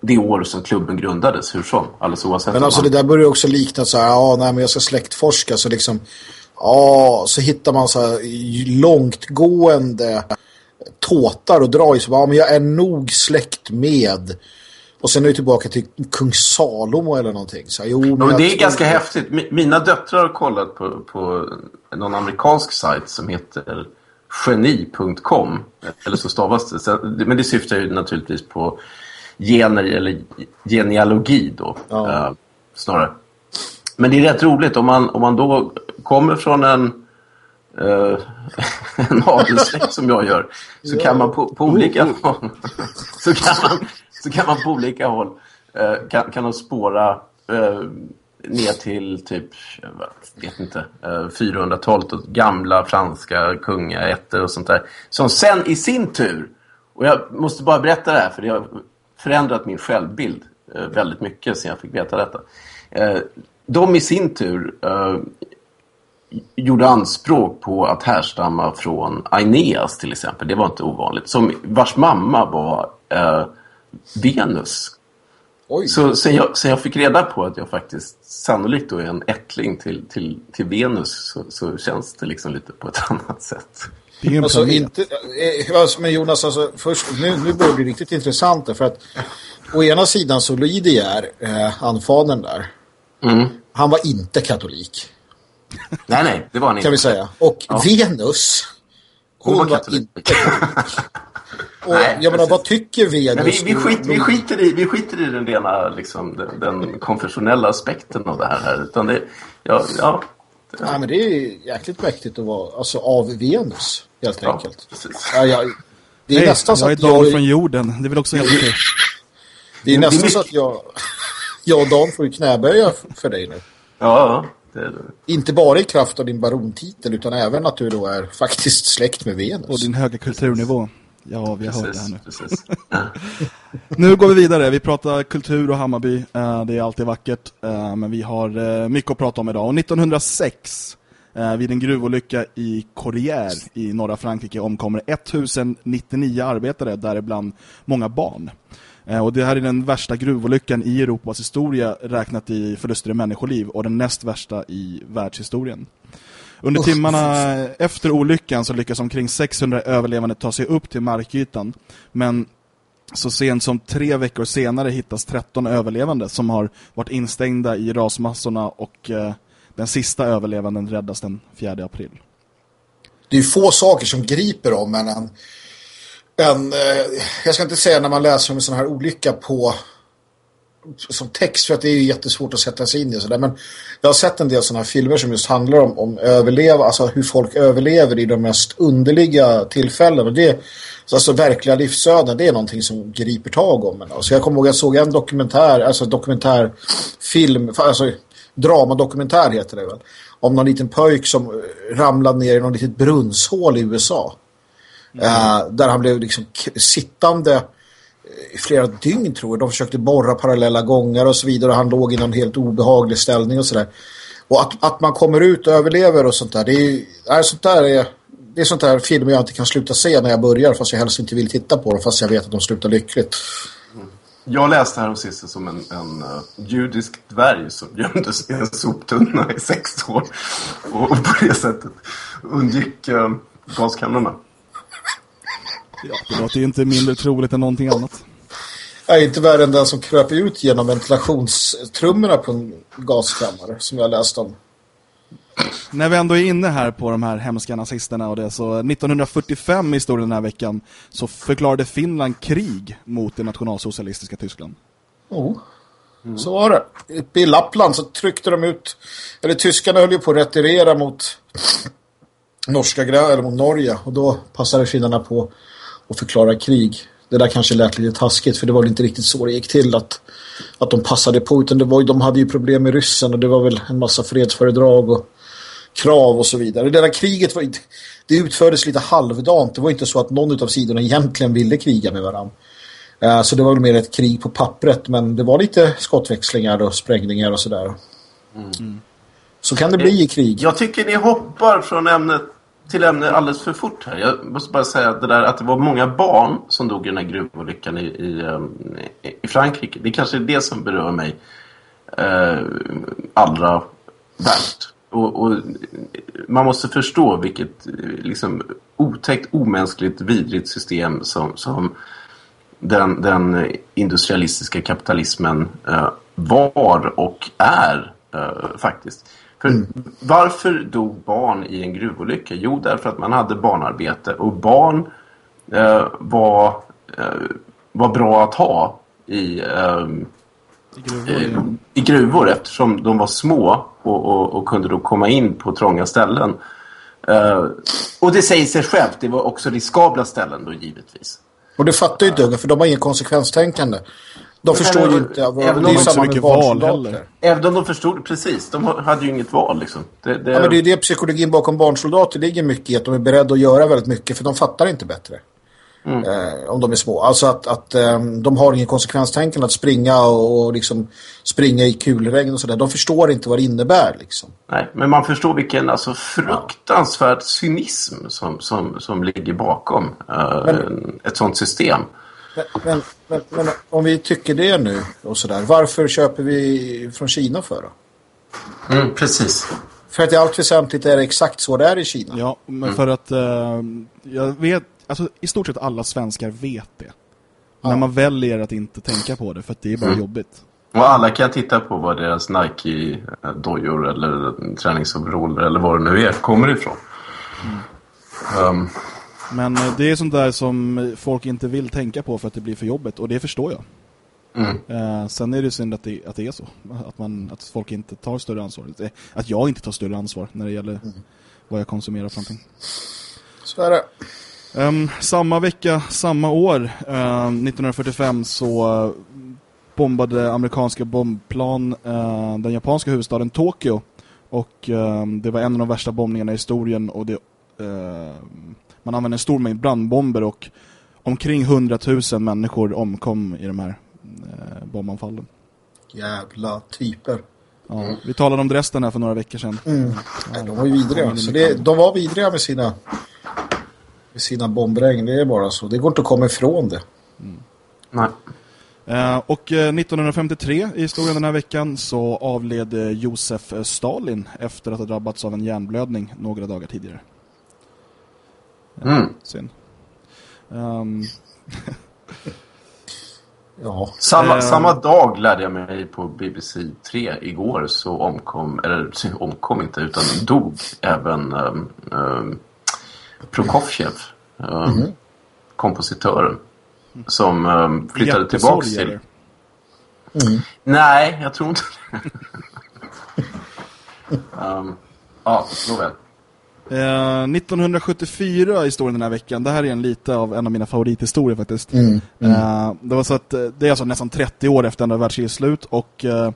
det år som klubben grundades, hur som. Alldeles oavsett. Men alltså man- det där börjar också likna så här, ja, nej men jag ska släktforska så liksom, ja, så hittar man så här långtgående tåtar och drar i bara, ja, men jag är nog släkt med och sen är vi tillbaka till kung Salomo eller någonting. Så jo, men Ja, men det är ganska häftigt. Mi- Mina döttrar har kollat på, på någon amerikansk sajt som heter geni.com. Eller så stavas det. Så- Men det syftar ju naturligtvis på gener eller genealogi då. Ja. eh, snarare. Men det är rätt roligt om man, om man då kommer från en eh, en adelssläkt som jag gör. Så kan man på, på olika håll. Så kan man, så kan man på olika håll eh, kan, kan de spåra eh, ner till typ vet inte eh, 400-talet och gamla franska kungaätter och sånt där. Som sen i sin tur och jag måste bara berätta det här för det har förändrat min självbild eh, väldigt mycket sen jag fick veta detta. Eh, de i sin tur eh, gjorde anspråk på att härstamma från Aeneas till exempel. Det var inte ovanligt. Som, vars mamma var eh, Venus. Oj. Så sen jag, sen jag fick reda på att jag faktiskt sannolikt då är en ättling till, till, till Venus så, så känns det liksom lite på ett annat sätt. Är alltså, inte, eh, men Jonas, alltså, först, nu, nu börjar det riktigt intressant för att å ena sidan så Lydia eh, anfadern där, mm. han var inte katolik. Nej, nej, det var han inte. Kan vi säga. Och ja. Venus, hon, hon var, var inte. Och Nej, jag menar, vad tycker Venus? vi, vi, skit, vi, skiter i, vi skiter i den rena liksom, den, den konfessionella aspekten av det här. här utan det, ja, ja, det, Nej, men det är jäkligt mäktigt att vara alltså, av Venus, helt ja, enkelt. Precis. Ja, jag, det är Nej, nästan så att jag... är från jorden, det är väl också helt okej. Det är nästan så att jag, jag och Dan får ju knäböja för dig nu. Ja. Inte bara i kraft av din barontitel utan även att du då är faktiskt släkt med Venus. Och din höga kulturnivå. Ja, vi har hört det här nu. Precis. nu går vi vidare. Vi pratar kultur och Hammarby. Uh, det är alltid vackert. Uh, men vi har uh, mycket att prata om idag. Och 1906, vid en gruvolycka i Corrières i norra Frankrike, omkommer 1099 arbetare, däribland många barn. Och det här är den värsta gruvolyckan i Europas historia räknat i förluster i människoliv och den näst värsta i världshistorien. Under timmarna efter olyckan så lyckas omkring 600 överlevande ta sig upp till markytan. Men så sent som tre veckor senare hittas 13 överlevande som har varit instängda i rasmassorna och eh, den sista överlevanden räddas den 4 april. Det är få saker som griper om en, en, en eh, jag ska inte säga när man läser om en sån här olycka på som text för att det är ju jättesvårt att sätta sig in i sådär. Men jag har sett en del sådana här filmer som just handlar om, om överleva, alltså hur folk överlever i de mest underliga tillfällen. Och det, alltså verkliga livsöden, det är någonting som griper tag om en. Alltså jag kommer ihåg att jag såg en dokumentär, alltså dokumentärfilm, alltså dramadokumentär heter det väl. Om någon liten pojk som ramlade ner i någon litet brunnshål i USA. Mm. Uh, där han blev liksom sittande eh, i flera dygn tror jag. De försökte borra parallella gångar och så vidare. Han låg i någon helt obehaglig ställning och sådär. Och att, att man kommer ut och överlever och sånt där. Det är, är sånt där är, det är sånt där filmer jag inte kan sluta se när jag börjar. Fast jag helst inte vill titta på det. Fast jag vet att de slutar lyckligt. Mm. Jag läste här sist som en, en uh, judisk dvärg som gömdes i en soptunna i sex år. Och, och på det sättet undgick uh, gaskamrarna. Ja, det låter ju inte mindre troligt än någonting annat. är inte värre än den som kröp ut genom ventilationstrummorna på en gaskammare som jag läste om. När vi ändå är inne här på de här hemska nazisterna och det så 1945 i historien den här veckan så förklarade Finland krig mot det nationalsocialistiska Tyskland. Oh. Mm. Så var det. I Lappland så tryckte de ut eller tyskarna höll ju på att retirera mot norska eller mot Norge och då passade finnarna på och förklara krig. Det där kanske lät lite taskigt för det var inte riktigt så det gick till att, att de passade på utan det var, de hade ju problem med ryssen och det var väl en massa fredsföredrag och krav och så vidare. Det där kriget var det utfördes lite halvdant. Det var inte så att någon av sidorna egentligen ville kriga med varandra. Uh, så det var väl mer ett krig på pappret men det var lite skottväxlingar och sprängningar och sådär. Mm. Så kan det bli i krig. Jag tycker ni hoppar från ämnet till ämne alldeles för fort här. Jag måste bara säga att det, där, att det var många barn som dog i den här gruvolyckan i, ehm, i, i Frankrike. Det kanske är det som berör mig eh, allra värst. Och, och, man måste förstå vilket liksom, otäckt, omänskligt, vidrigt system som, som den, den industrialistiska kapitalismen eh, var och är eh, faktiskt. För mm. Varför dog barn i en gruvolycka? Jo, därför att man hade barnarbete. Och barn eh, var, eh, var bra att ha i, eh, I, gruvor, i, gruvor eftersom de var små och, och, och, kunde då komma in på trånga ställen. Eh, och det säger sig självt, det var också riskabla ställen då givetvis. Och det fattar ju inte för de har ingen konsekvenstänkande. De förstår ju inte. Även det är ju samma med barnsoldater. Även om de förstod, precis. De hade ju inget val liksom. Det, det... Ja, men det är det psykologin bakom barnsoldater ligger mycket i. Att de är beredda att göra väldigt mycket. För de fattar inte bättre. Mm. Eh, om de är små. Alltså att, att eh, de har ingen konsekvenstänkande att springa och, och liksom springa i kulregn och sådär. De förstår inte vad det innebär liksom. Nej, men man förstår vilken alltså, fruktansvärd cynism som, som, som ligger bakom eh, men, ett sånt system. Men, men, men, om vi tycker det nu och sådär, varför köper vi från Kina för då? Mm, precis. För att i allt väsentligt är det exakt så det är i Kina. Ja, men för att eh, jag vet, alltså i stort sett alla svenskar vet det. Ja. Men man väljer att inte tänka på det för att det är bara Mm. jobbigt. Och alla kan titta på vad deras Nike-dojor eller träningsoveraller eller vad det nu är kommer ifrån. Um, Men eh, det är sånt där som folk inte vill tänka på för att det blir för jobbigt och det förstår jag. mm, Eh, sen är det synd att det, att det är så. Att, man, att folk inte tar större ansvar. Eh, Att jag inte tar större ansvar när det gäller vad jag konsumerar för någonting. Så är det. Ehm, samma vecka, samma år, ehm, 1945, så eh, bombade amerikanska bombplan eh, den japanska huvudstaden Tokyo. Och ehm, det var en av de värsta bombningarna i historien. Och det, ehm, man använde en stor mängd brandbomber och omkring 100 000 människor omkom i de här eh, bombanfallen. Jävla typer. Ja, vi talade om Dresden här för några veckor sedan. Nej, de var ju vidriga. Så det, de var vidriga med sina, med sina bombregn. Det är bara så. Det går inte att komma ifrån det. nej. Eh, och eh, 1953 i historien den här veckan så avled eh, Josef eh, Stalin efter att ha drabbats av en hjärnblödning några dagar tidigare. Mm. Synd. Ehm, Ja. Samma, Eh. samma dag lärde jag mig på BBC 3 igår så omkom, eller omkom inte utan dog även um, um, Prokofjev, um, kompositören, som um, flyttade tillbaks hjärtesorg, till... eller? Nej, jag tror inte det. um, ja, nåväl. Eh, 1974 i historien den här veckan. Det här är en lite av en av mina favorithistorier faktiskt. Mm. Eh, det var så att eh, det är alltså nästan 30 år efter andra världskrigets slut och eh,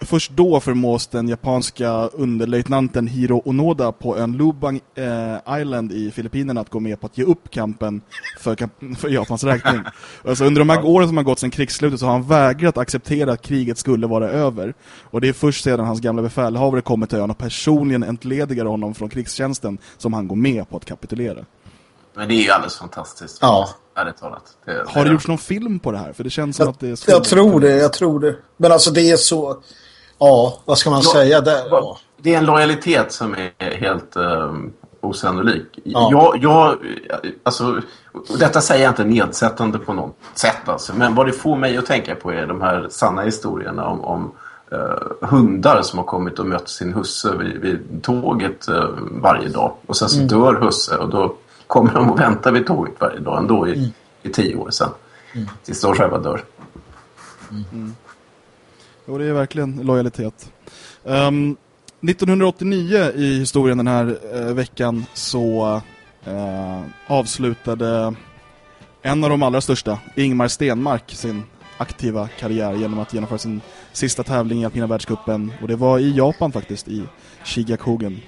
först då förmås den japanska underlöjtnanten Hiro Onoda på ön Lubang eh, Island i Filippinerna att gå med på att ge upp kampen för, kamp- för Japans räkning. Alltså under de här åren som har gått sedan krigsslutet så har han vägrat acceptera att kriget skulle vara över. Och det är först sedan hans gamla befälhavare kommer till ön och personligen entledigar honom från krigstjänsten som han går med på att kapitulera. Men det är ju alldeles fantastiskt. Ja. Ärligt talat. Det, Har det gjorts någon film på det här? För det känns som Jag, att det är så. jag tror det, jag tror det. Men alltså det är så... Ja, vad ska man Ja, säga? Det, ja. Det är en lojalitet som är helt um, osannolik. Ja. Jag, jag, alltså, detta säger jag inte nedsättande på något sätt. Alltså, men vad det får mig att tänka på är de här sanna historierna om, om eh, hundar som har kommit och mött sin husse vid, vid tåget eh, varje dag. Och sen så dör husse och då kommer de och väntar vid tåget varje dag ändå i, i tio år sedan. Tills de själva dör. Jo, det är verkligen lojalitet. Ehm, um, 1989 i historien den här uh, veckan så uh, avslutade en av de allra största, Ingmar Stenmark, sin aktiva karriär genom att genomföra sin sista tävling i Alpina världscupen. Och det var i Japan faktiskt, i Shigakugen.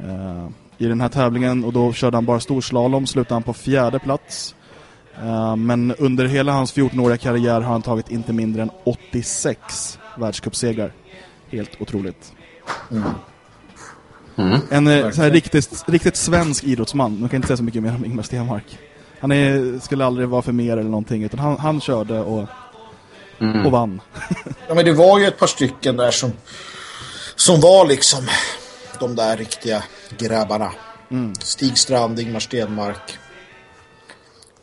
Uh, eh, I den här tävlingen, och då körde han bara storslalom, slutade han på fjärde plats. Eh, men under hela hans 14-åriga karriär har han tagit inte mindre än 86 världscupsegrar. Helt otroligt. Mm. En eh, sån här riktigt, riktigt svensk idrottsman. Man kan inte säga så mycket mer om Ingmar Stenmark. Han är, skulle aldrig vara för mer eller någonting, utan han, han körde och, och vann. Ja, men det var ju ett par stycken där som, som var liksom de där riktiga grabbarna. Stig Strand, Ingmar Stenmark.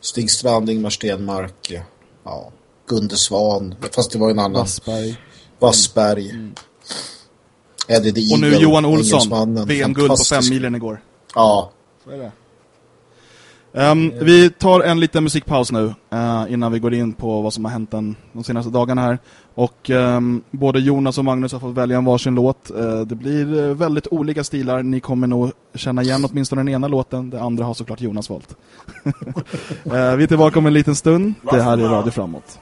Stig Strand, Ingmar Stenmark. Ja, Gunde Svan. Fast det var en annan. Wassberg. Wassberg. Eddie the Och nu Johan Olsson. VM-guld på fem milen igår. Ja, Så är det. Ehm, vi tar en liten musikpaus nu eh, innan vi går in på vad som har hänt den, de senaste dagarna här. Och ehm, både Jonas och Magnus har fått välja en varsin låt. Eh, det blir eh, väldigt olika stilar. Ni kommer nog känna igen åtminstone den ena låten. Det andra har såklart Jonas valt. Eh, vi är tillbaka om en liten stund. Det här är Radio Framåt.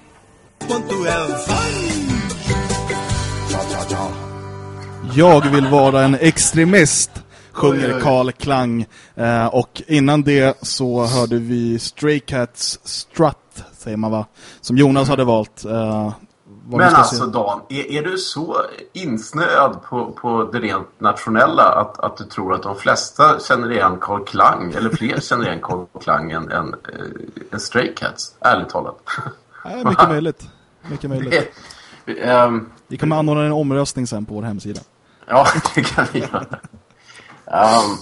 Jag vill vara en extremist sjunger Karl Klang. Eh, och innan det så hörde vi Stray Cats Strut, säger man va? Som Jonas hade valt. Eh, Men alltså se. Dan, är, är du så insnöad på, på det rent nationella att, att du tror att de flesta känner igen Carl Klang, eller fler känner igen Carl Klang än, än, äh, än Stray Cats, ärligt talat? Nej, mycket möjligt. Mycket möjligt. Ehm, Vi kommer anordna en omröstning sen på vår hemsida. Ja, det kan vi göra. Um,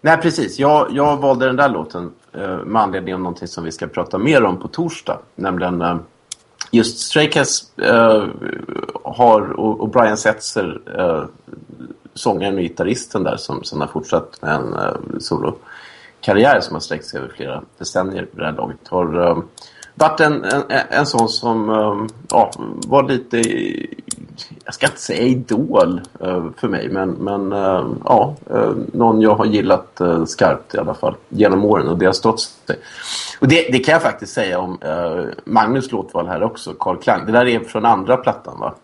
nej, precis. Jag, jag valde den där låten uh, med anledning av någonting som vi ska prata mer om på torsdag. Nämligen uh, just Stray Cats uh, eh, har, och, och Brian Setzer, uh, sångaren och gitarristen där som, som har fortsatt med en uh, solokarriär som har sträckt sig över flera decennier vid det här laget. Har uh, varit en, en, en sån som um, ja, var lite jag ska inte säga idol uh, för mig, men, men uh, ja, uh, någon jag har gillat uh, skarpt i alla fall genom åren och det har stått sig. Och det, det kan jag faktiskt säga om Magnus låtval här också, Carl Klang. Det där är från andra plattan va,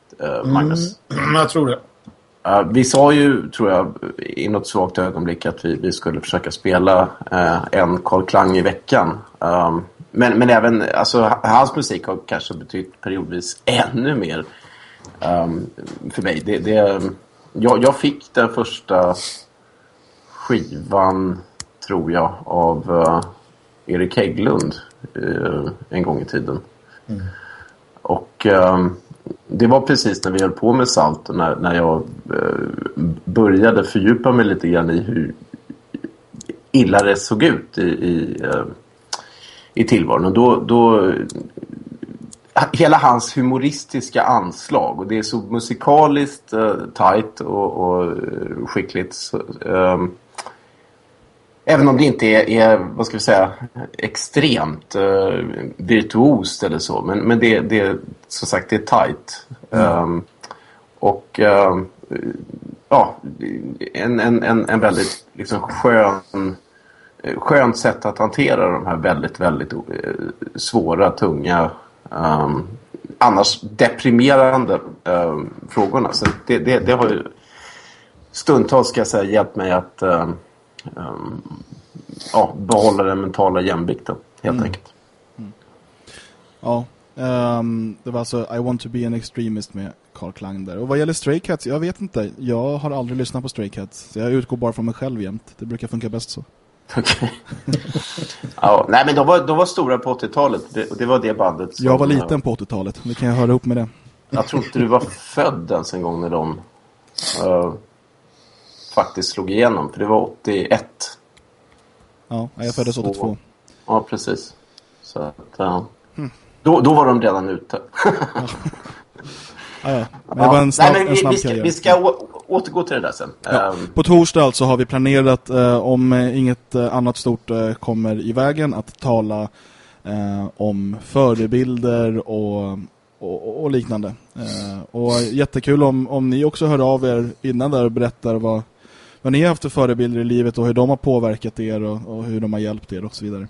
Magnus? Mm, jag tror det. vi sa ju, tror jag, i något svagt ögonblick att vi, vi skulle försöka spela en Carl Klang i veckan. Um, men, men även, alltså hans musik har kanske betytt periodvis ännu mer um, för mig. Det, det, jag, jag fick den första skivan, tror jag, av uh, Erik Hägglund uh, en gång i tiden. Mm. Och um, det var precis när vi höll på med Salt och när, när jag uh, började fördjupa mig lite grann i hur illa det såg ut i, i i tillvaron. Och då, då, hela hans humoristiska anslag och det är så musikaliskt uh, tight och, och uh, skickligt. Så, um, även om det inte är, är vad ska vi säga, extremt uh, virtuost eller så. Men, men det, det som sagt, det är tight. Mm. Um, och um, ja, en, en, en, en väldigt liksom skön skönt sätt att hantera de här väldigt, väldigt uh, svåra, tunga, um, annars deprimerande um, frågorna. Så det, det, det, har ju stundtals ska jag säga hjälpt mig att um, ja, behålla den mentala jämvikten, helt Mm. enkelt. Mm. Ja, det var alltså I want to be an extremist med Carl Klang där. Och vad gäller Stray Cats, jag vet inte. Jag har aldrig lyssnat på Stray Cats. Så jag utgår bara från mig själv jämt. Det brukar funka bäst så. Okej. ja, nej, men de var, de var stora på 80-talet. Det, det var det bandet. Som, Jag var liten på 80-talet. Det kan jag höra ihop med det. Jag tror inte du var född ens en gång när de uh, faktiskt slog igenom. För det var 81. Ja, jag föddes Så- 82. Ja, precis. Så att, uh, då, då var de redan ute. Ja, ja. Men det var en snabb, nej, men en vi, snabb vi, ska, vi ska återgå till det där sen. Ja. Ehm, På torsdag alltså har vi planerat eh, om eh, inget eh, annat stort eh, kommer i vägen att tala eh, om förebilder och, och, och liknande. Eh, och jättekul om, om ni också hör av er innan där och berättar vad, vad ni har haft för förebilder i livet och hur de har påverkat er och, och hur de har hjälpt er och så vidare.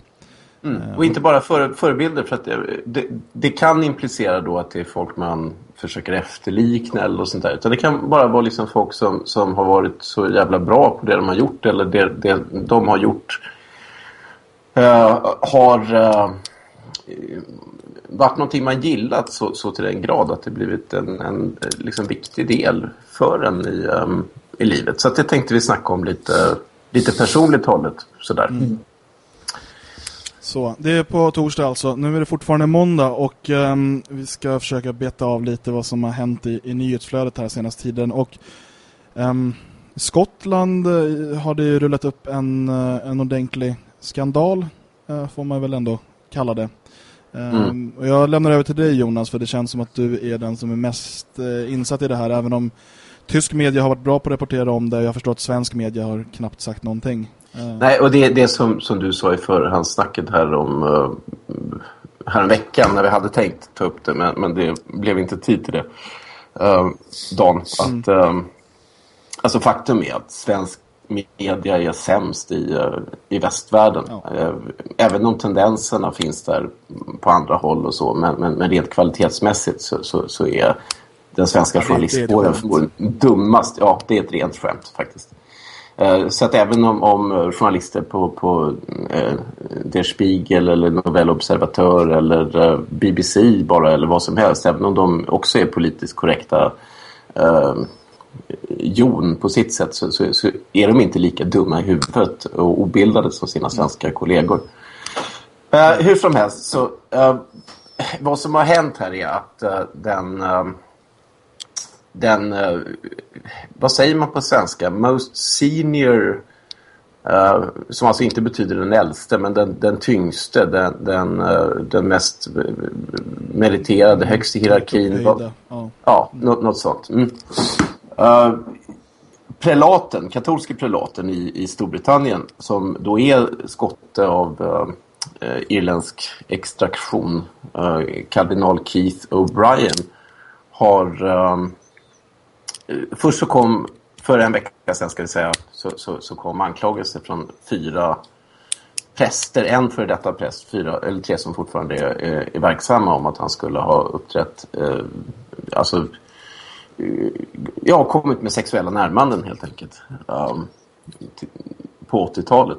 Mm. Och inte bara före, förebilder för att det, det, det kan implicera då att det är folk man försöker efterlikna eller något sånt där. Utan det kan bara vara liksom folk som, som har varit så jävla bra på det de har gjort eller det, det de har gjort uh, har uh, varit någonting man gillat så, så till den grad att det blivit en, en liksom viktig del för en i, um, i livet. Så att det tänkte vi snacka om lite, lite personligt hållet sådär. Mm. Så, det är på torsdag alltså. Nu är det fortfarande måndag och ehm, vi ska försöka beta av lite vad som har hänt i, i nyhetsflödet här senaste tiden. Och i Skottland eh, har det ju rullat upp en, eh, en ordentlig skandal, eh, får man väl ändå kalla det. Ehm, Mm. och jag lämnar över till dig Jonas för det känns som att du är den som är mest eh, insatt i det här även om tysk media har varit bra på att rapportera om det. Jag förstår att svensk media har knappt sagt någonting. Eh, Nej, och det det som, som du sa i förhandssnacket här om uh, här veckan när vi hade tänkt ta upp det, men, men det blev inte tid till det. Uh, Dan, att uh, alltså faktum är att svensk media är sämst i, i västvärlden. Ja. Även om tendenserna finns där på andra håll och så, men, men, men rent kvalitetsmässigt så, så, så är den svenska journalistkåren dummast. Ja, det är ett rent skämt faktiskt. Eh, så att även om, om journalister på, på eh, Der Spiegel eller Novell Observatör eller eh, BBC bara eller vad som helst, även om de också är politiskt korrekta eh, jon på sitt sätt så, så, så, är de inte lika dumma i huvudet och obildade som sina svenska kollegor. Eh, hur som helst, så eh, vad som har hänt här är att eh, den eh, den, eh, vad säger man på svenska? Most senior, uh, som alltså inte betyder den äldste, men den, den tyngste, den, den, uh, den mest meriterade, högst i hierarkin. Ja, ja något, något sånt. Mm. Uh, prelaten, katolske prelaten i, i Storbritannien, som då är skotte av irländsk extraktion, kardinal Keith O'Brien, har först så kom, för en vecka sedan ska vi säga, så, så, så kom anklagelser från fyra präster, en för detta präst, fyra, eller tre som fortfarande är, är, är verksamma om att han skulle ha uppträtt, eh, alltså, eh, ja, kommit med sexuella närmanden helt enkelt um, på 80-talet.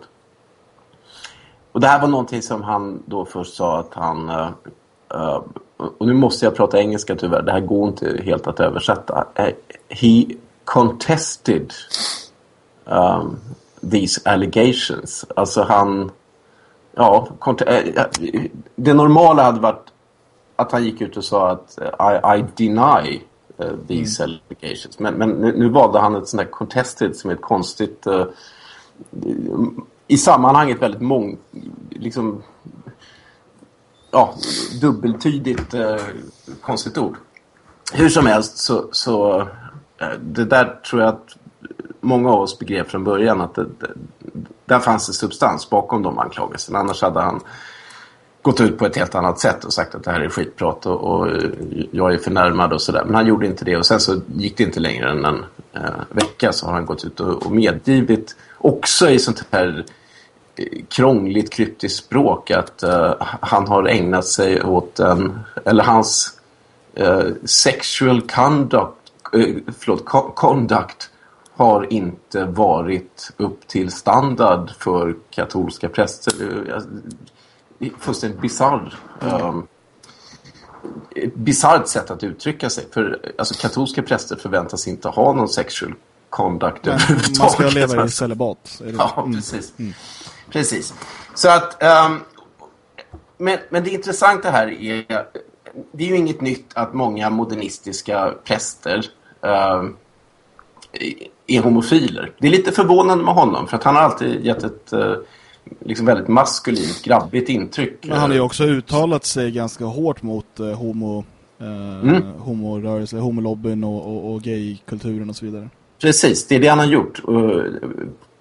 Och det här var någonting som han då först sa att han, uh, och nu måste jag prata engelska tyvärr, det här går inte helt att översätta. Uh, he contested um, these allegations. Alltså han... Ja, eh, det normala hade varit att han gick ut och sa att I, I deny uh, these mm. allegations. Men, men nu, nu, valde han ett sånt här contested som är ett konstigt... Uh, I sammanhanget väldigt mång... Liksom, ja, dubbeltydigt eh, konstigt ord. Hur som helst så, så Eh, det där tror jag att många av oss begrep från början att det, det, där fanns det substans bakom de anklagelserna. Annars hade han gått ut på ett helt annat sätt och sagt att det här är skitprat och, och eh, jag är förnärmad och sådär. Men han gjorde inte det och sen så gick det inte längre än en eh, vecka så har han gått ut och, och medgivit också i sånt här eh, krångligt kryptiskt språk att uh, han har ägnat sig åt en, eller hans uh, sexual conduct Eh, förlåt, conduct har inte varit upp till standard för katolska präster. Fullständigt bisarr. Um, ett bisarrt sätt att uttrycka sig. För alltså, katolska präster förväntas inte ha någon sexual conduct Men, överhuvudtaget. Man ska leva i celibat. Ja, mm. precis. Mm. Precis. Så att... Um, men, men det intressanta här är det är ju inget nytt att många modernistiska präster uh, är homofiler. Det är lite förvånande med honom för att han har alltid gett ett uh, liksom väldigt maskulint, grabbigt intryck. Men han har ju också uttalat sig ganska hårt mot uh, homo, uh, mm. homorörelse, homolobbyn och, och, och gaykulturen och så vidare. Precis, det är det han har gjort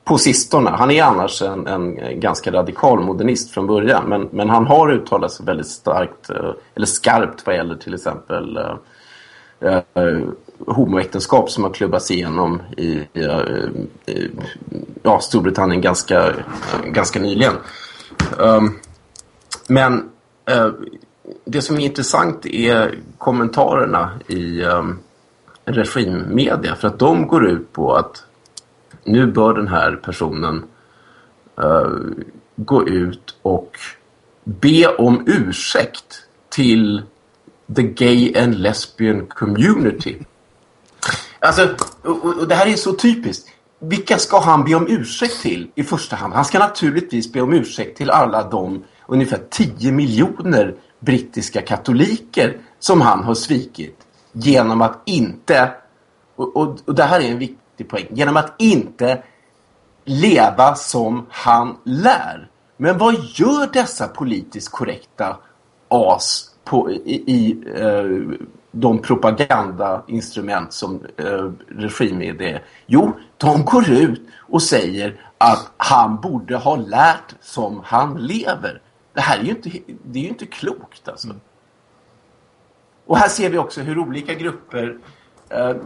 på sistone. Han är annars en, en, ganska radikal modernist från början. Men, men han har uttalat sig väldigt starkt, eh, eller skarpt vad gäller till exempel eh, eh, homoäktenskap som har klubbats igenom i, i, i ja, Storbritannien ganska, ganska nyligen. Um, men uh, det som är intressant är kommentarerna i um, regimmedia. För att de går ut på att nu bör den här personen uh, gå ut och be om ursäkt till the gay and lesbian community. Alltså, och, och det här är så typiskt. Vilka ska han be om ursäkt till i första hand? Han ska naturligtvis be om ursäkt till alla de ungefär 10 miljoner brittiska katoliker som han har svikit genom att inte, och, och, och det här är en viktig poäng, genom att inte leva som han lär. Men vad gör dessa politiskt korrekta as på, i, i eh, de propagandainstrument som eh, regim är Jo, de går ut och säger att han borde ha lärt som han lever. Det här är ju inte, det är ju inte klokt alltså. Och här ser vi också hur olika grupper eh,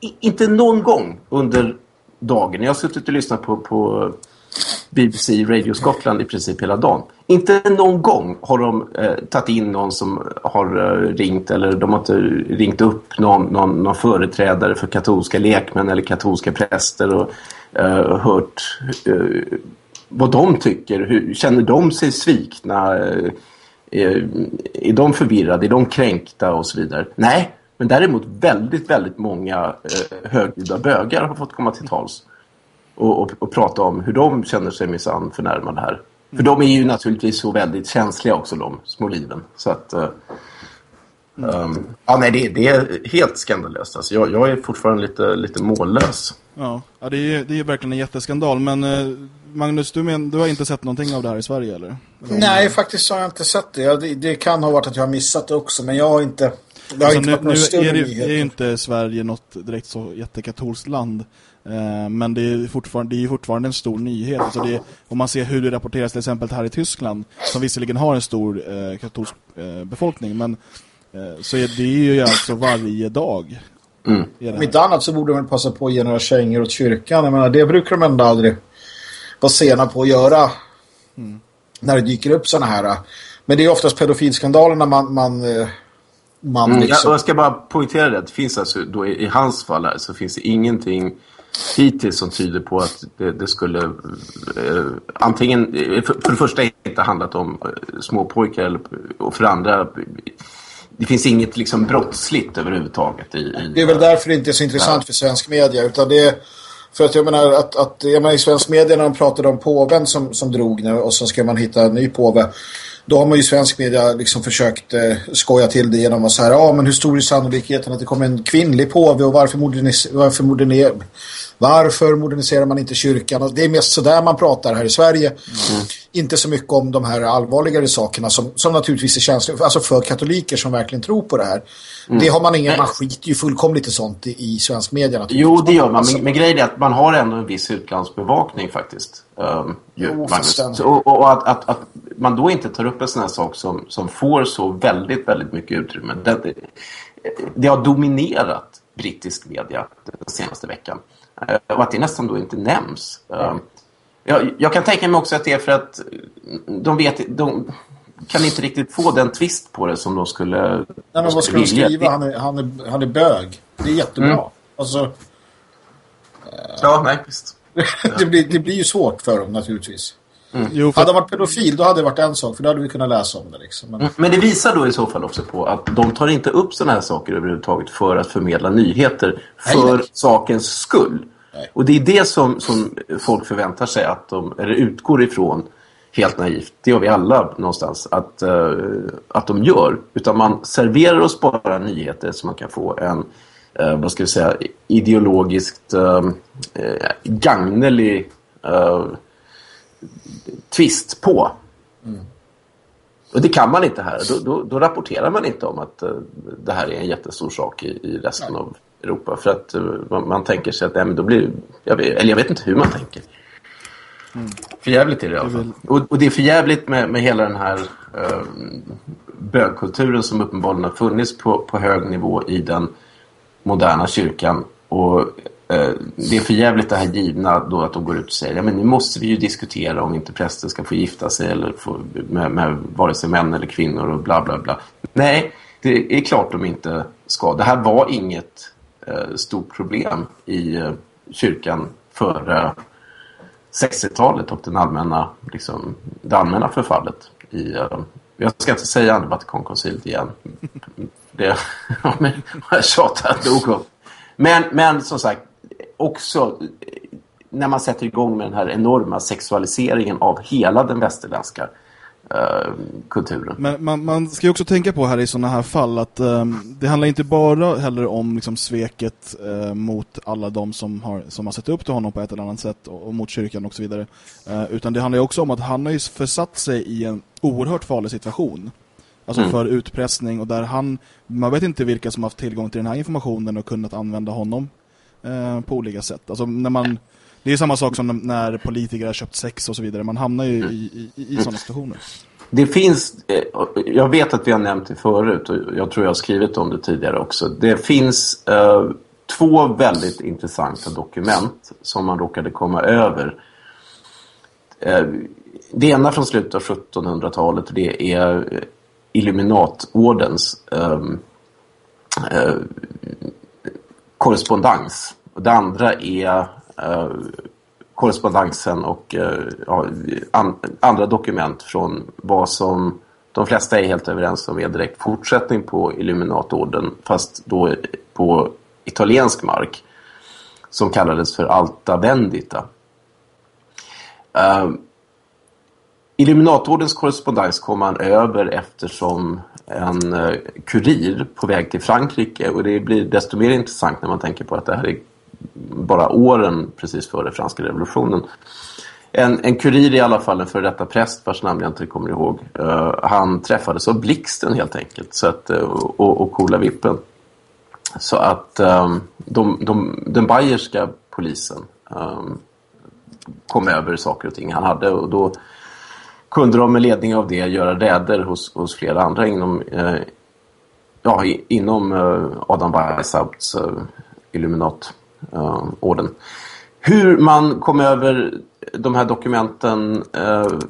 inte någon gång under dagen, jag har suttit och lyssnat på, på BBC Radio Scotland i princip hela dagen. Inte någon gång har de eh, tagit in någon som har eh, ringt eller de har inte ringt upp någon, någon, någon företrädare för katolska lekmän eller katolska präster och eh, hört eh, vad de tycker. Hur, känner de sig svikna? Eh, är de förvirrade? Är de kränkta och så vidare? Nej, men däremot väldigt, väldigt många eh, högljudda bögar har fått komma till tals och, och, och prata om hur de känner sig minsann förnärmade här. För de är ju naturligtvis så väldigt känsliga också, de små liven. Så att... Uh, um, ja, nej, det, det, är helt skandalöst. Alltså, jag, jag är fortfarande lite, lite mållös. Ja, ja det, är, det är verkligen en jätteskandal. Men uh, Magnus, du, men, du har inte sett någonting av det här i Sverige, eller? eller nej, faktiskt har jag inte sett det. det. det. kan ha varit att jag har missat det också, men jag har inte... Alltså, nu, nu är det, är inte Sverige något direkt så jättekatolskt land. Eh, men det är, fortfarande, det är fortfarande en stor nyhet. Alltså det, om man ser hur det rapporteras till exempel här i Tyskland, som visserligen har en stor eh, katolsk eh, befolkning, men eh, så är det ju alltså varje dag. Mm. Om inte annat så borde man passa på att ge några kängor åt kyrkan. Jag menar, det brukar de ändå aldrig vara sena på att göra mm. när det dyker upp sådana här. Men det är oftast pedofilskandalerna man, man man liksom... mm, jag, ska bara poängtera det. Det finns alltså, då i, i, hans fall här, så finns det ingenting hittills som tyder på att det, det skulle eh, antingen, för, för det första inte handlat om eh, småpojkar eller, och för det andra det finns inget liksom brottsligt överhuvudtaget i, i Det är väl därför det inte är så intressant ja. för svensk media utan det är för att jag menar att, att jag menar, i svensk media när de pratade om påven som, som drog nu och så ska man hitta en ny påve då har man ju svensk media liksom försökt eh, skoja till det genom att säga, ja men hur stor är sannolikheten att det kommer en kvinnlig påve och varför, modernis varför, moderner varför moderniserar man inte kyrkan? Det är mest så där man pratar här i Sverige. Mm. Inte så mycket om de här allvarligare sakerna som, som naturligtvis är känsliga alltså för katoliker som verkligen tror på det här. Mm. Det har man ingen, man skiter ju fullkomligt i sånt i, i svensk media. Jo, det gör man. Men, men grejen är att man har ändå en viss utlandsbevakning faktiskt. Um, jo, och, och att, att, att, man då inte tar upp en sån här sak som, som får så väldigt, väldigt mycket utrymme. Det, det har dominerat brittisk media den senaste veckan. Uh, och att det nästan då inte nämns. Uh, jag, jag, kan tänka mig också att det är för att de vet... De, kan inte riktigt få den twist på det som de skulle Nej, men vad ska de skriva? Han är, han, är, han är bög. Det är jättebra. Mm. Alltså, ja, nej, visst. det, blir, det blir ju svårt för dem naturligtvis. Mm. Jo, för... Hade han varit pedofil då hade det varit en sak för då hade vi kunnat läsa om det. Liksom. Men... Mm. Men det visar då i så fall också på att de tar inte upp sådana här saker överhuvudtaget för att förmedla nyheter för nej, nej. sakens skull. Nej. Och det är det som, som folk förväntar sig att de, eller utgår ifrån helt naivt, det gör vi alla någonstans, att, uh, att de gör. Utan man serverar oss bara nyheter så man kan få en, uh, vad ska vi säga, ideologiskt uh, gagnelig twist på. Mm. Och det kan man inte här. Då, då, då, rapporterar man inte om att det här är en jättestor sak i, i resten ja. av Europa. För att man, man, tänker sig att, nej, men då blir, jag vet, eller jag vet inte hur man tänker. Mm. Förjävligt är det i alla fall. Och, och det är förjävligt med, med hela den här uh, bögkulturen som uppenbarligen har funnits på, på hög nivå i den moderna kyrkan. Och uh, Eh, det är för jävligt det här givna då att de går ut och säger ja men nu måste vi ju diskutera om inte präster ska få gifta sig eller få, med, med vare sig män eller kvinnor och bla bla bla. Nej, det är klart de inte ska. Det här var inget eh, stort problem i eh, kyrkan före 60-talet och den allmänna, liksom, det allmänna förfallet. I, eh, jag ska inte säga andra Vatikankoncilet igen. Det har jag tjatat nog om. Men, men som sagt, också när man sätter igång med den här enorma sexualiseringen av hela den västerländska Uh, kulturen. Men man, man, ska ju också tänka på här i sådana här fall att um, det handlar inte bara heller om liksom, sveket uh, mot alla de som har, som har sett upp till honom på ett eller annat sätt och, och mot kyrkan och så vidare. Uh, utan det handlar ju också om att han har ju försatt sig i en oerhört farlig situation. Alltså mm. för utpressning och där han, man vet inte vilka som har haft tillgång till den här informationen och kunnat använda honom Eh, på olika sätt. Alltså när man det är samma sak som när politiker har köpt sex och så vidare. Man hamnar ju i, i, i sådana situationer. Det finns, eh, jag vet att vi har nämnt det förut och jag tror jag har skrivit om det tidigare också. Det finns eh, två väldigt intressanta dokument som man råkade komma över Eh, det ena från slutet av 1700-talet det är eh, Illuminatordens ehm, eh, korrespondens. Det andra är eh, korrespondensen och eh, ja, an, andra dokument från vad som de flesta är helt överens om är direkt fortsättning på Illuminatorden fast då på italiensk mark som kallades för Alta Vendita. Uh, Illuminatordens korrespondens kom man över eftersom en uh, kurir på väg till Frankrike och det blir desto mer intressant när man tänker på att det här är bara åren precis före franska revolutionen. En, en kurir i alla fall, en före detta präst vars namn jag inte kommer ihåg. Uh, han träffades av blixten helt enkelt så att, uh, och, och coola vippen. Så att um, de, de, den bayerska polisen um, kom över saker och ting han hade och då kunde de med ledning av det göra räder hos, hos flera andra inom, eh, ja, inom eh, Adam Weishaupts eh, Illuminat-orden. Eh, Hur man kom över de här dokumenten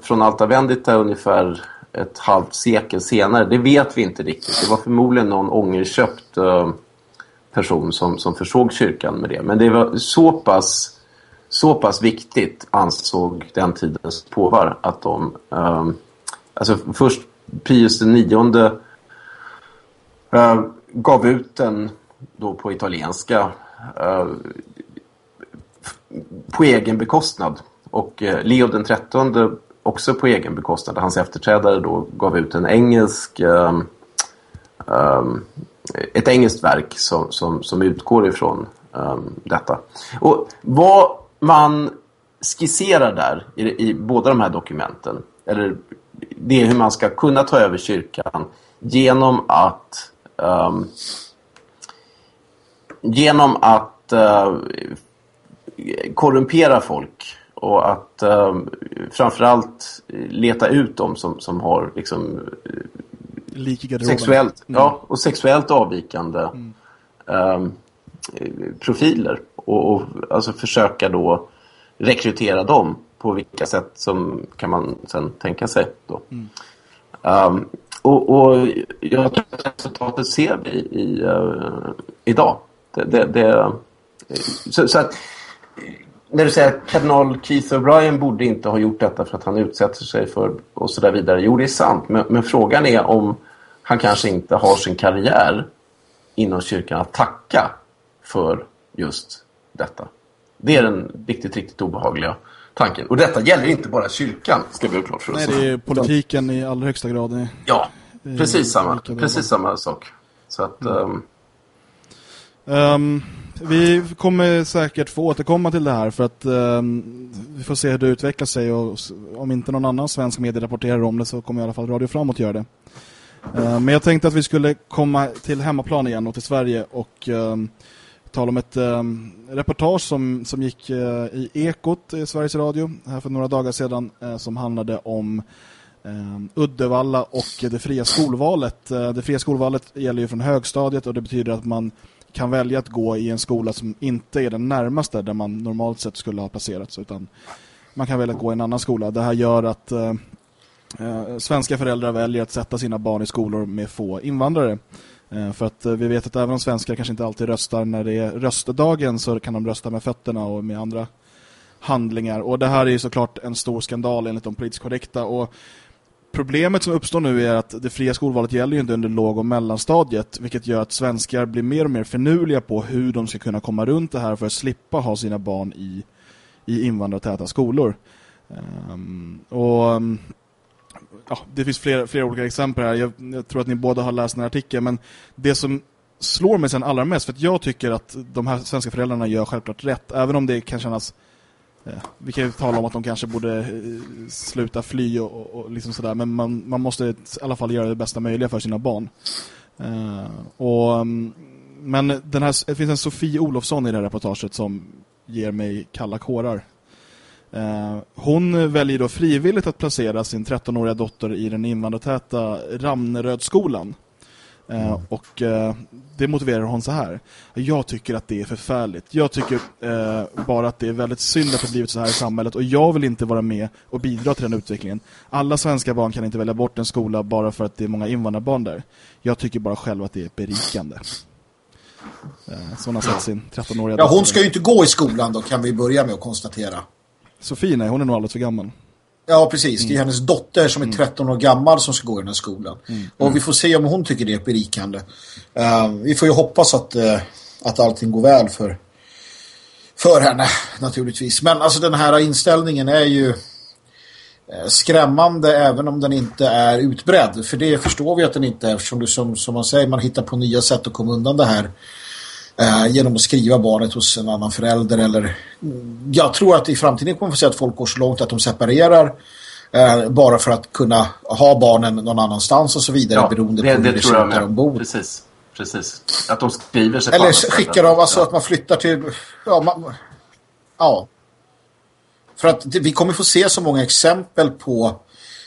från Alta Vendita ungefär ett halvt sekel senare, det vet vi inte riktigt. Det var förmodligen någon ångerköpt person som, som försåg kyrkan med det. Men det var så pass, så pass viktigt ansåg den tidens påvar att de... Um, alltså först Pius IX uh, eh, gav ut den då på italienska uh, på egen bekostnad. Och uh, Leo den trettonde också på egen bekostnad. Hans efterträdare då gav ut en engelsk um, ett engelskt verk som, som, som utgår ifrån um, detta. Och vad man skisserar där i, i båda de här dokumenten eller det är hur man ska kunna ta över kyrkan genom att um, genom att uh, korrumpera folk och att uh, framförallt leta ut dem som, som har liksom, sexuellt, mm. ja, och sexuellt avvikande mm. um, profiler och, och alltså försöka då rekrytera dem på vilka sätt som kan man sen tänka sig då. Mm. Um, och, och jag tror att resultatet ser vi i, uh, idag. Det, det, det, så, så, att när du säger att kardinal Keith O'Brien borde inte ha gjort detta för att han utsätter sig för och så där vidare. Jo, det är sant. Men, men, frågan är om han kanske inte har sin karriär inom kyrkan att tacka för just detta. Det är den riktigt, riktigt obehagliga tanken. Och detta gäller inte bara kyrkan, ska vi ha klart för oss. Nej, det är politiken i allra högsta grad. Ja, precis samma, precis samma sak. Så att... Mm. Um, Um, vi kommer säkert få återkomma till det här för att um, vi får se hur det utvecklar sig och om inte någon annan svensk media rapporterar om det så kommer i alla fall Radio Framåt göra det. Uh, men jag tänkte att vi skulle komma till hemmaplan igen och till Sverige och tal om ett eh, reportage som, som gick eh, i Ekot i Sveriges Radio här för några dagar sedan eh, som handlade om eh, Uddevalla och det fria skolvalet. Eh, det fria skolvalet gäller ju från högstadiet och det betyder att man kan välja att gå i en skola som inte är den närmaste där man normalt sett skulle ha placerats utan man kan välja att gå i en annan skola. Det här gör att eh, eh svenska föräldrar väljer att sätta sina barn i skolor med få invandrare. Eh, för att eh, vi vet att även om svenskar kanske inte alltid röstar när det är röstdagen så kan de rösta med fötterna och med andra handlingar. Och det här är ju såklart en stor skandal enligt de politiskt korrekta och Problemet som uppstår nu är att det fria skolvalet gäller ju inte under låg- och mellanstadiet vilket gör att svenskar blir mer och mer förnuliga på hur de ska kunna komma runt det här för att slippa ha sina barn i, i invandrartäta skolor. Um, och ehm, ja, det finns flera, flera olika exempel här. Jag, jag, tror att ni båda har läst den här artikeln men det som slår mig sen allra mest för att jag tycker att de här svenska föräldrarna gör självklart rätt även om det kan kännas Eh, vi kan ju tala om att de kanske borde eh, sluta fly och, och liksom sådär. Men man, man måste i alla fall göra det bästa möjliga för sina barn. Eh, och, mm, men den här, det finns en Sofie Olofsson i det här reportaget som ger mig kalla kårar. Uh, hon väljer då frivilligt att placera sin 13-åriga dotter i den invandrartäta Ramnerödskolan. Eh, och eh, det motiverar hon så här. Jag tycker att det är förfärligt. Jag tycker eh, bara att det är väldigt synd att det blivit så här i samhället och jag vill inte vara med och bidra till den utvecklingen. Alla svenska barn kan inte välja bort en skola bara för att det är många invandrarbarn där. Jag tycker bara själv att det är berikande. Eh, så hon har sett sin 13-åriga Ja, hon ska ju inte gå i skolan då kan vi börja med att konstatera. Sofie, nej, hon är nog alldeles för gammal. Ja, precis. Det är hennes dotter som är Mm. 13 år gammal som ska gå i den här skolan. Och vi får se om hon tycker det är berikande. Eh, vi får ju hoppas att, uh, att allting går väl för, för henne, naturligtvis. Men alltså den här inställningen är ju eh, skrämmande även om den inte är utbredd. För det förstår vi att den inte är eftersom du som, som man säger, man hittar på nya sätt att komma undan det här eh, genom att skriva barnet hos en annan förälder eller Mm, jag tror att i framtiden kommer vi få se att folk går så långt att de separerar eh, bara för att kunna ha barnen någon annanstans och så vidare beroende det, på det hur det ser ut där de bor. Precis, precis. Att de skriver sig Eller skickar ställen. de, alltså Ja. att man flyttar till ja, man, ja. För att det, vi kommer få se så många exempel på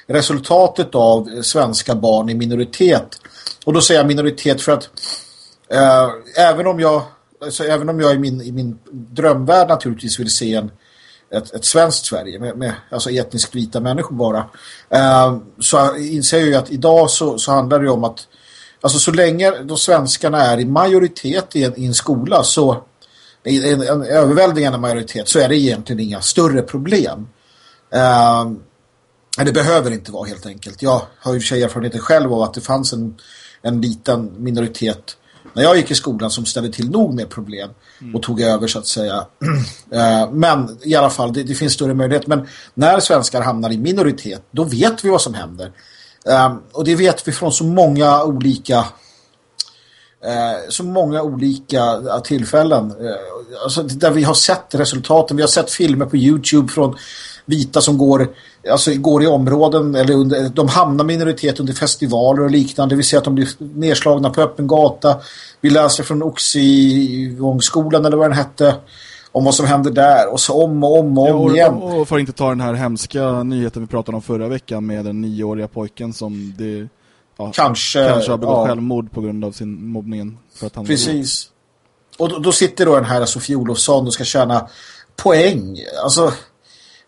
resultatet av svenska barn i minoritet. Och då säger jag minoritet för att Eh, även om jag alltså, även om jag i min, i min drömvärld naturligtvis vill se en, ett, ett svenskt Sverige med, med alltså etniskt vita människor bara eh, så inser jag ju att idag så, så handlar det om att alltså så länge de svenskarna är i majoritet i en, i en skola så i en, en överväldigande majoritet så är det egentligen inga större problem. Eh, det behöver inte vara helt enkelt. Jag har ju för sig erfarenheten själv av att det fanns en, en liten minoritet när jag gick i skolan som ställde till nog med problem och tog över så att säga. Eh, men i alla fall, det, det finns större möjlighet. Men när svenskar hamnar i minoritet, då vet vi vad som händer. Ehm, och det vet vi från så många olika eh, så många olika eh, tillfällen alltså, där vi har sett resultaten. Vi har sett filmer på Youtube från vita som går, alltså, går i områden eller under, de hamnar minoritet under festivaler och liknande. Vi ser att de blir nedslagna på öppen gata. Vi läser från Oxigångsskolan eller vad den hette om vad som händer där och så om och om och Ja, om och, igen. och för att inte ta den här hemska nyheten vi pratade om förra veckan med den nioåriga pojken som det ja, Kanske, kanske har begått ja. självmord på grund av sin mobbningen. För att han Precis. Och då, då sitter då den här Sofie Olofsson och ska tjäna poäng. Alltså,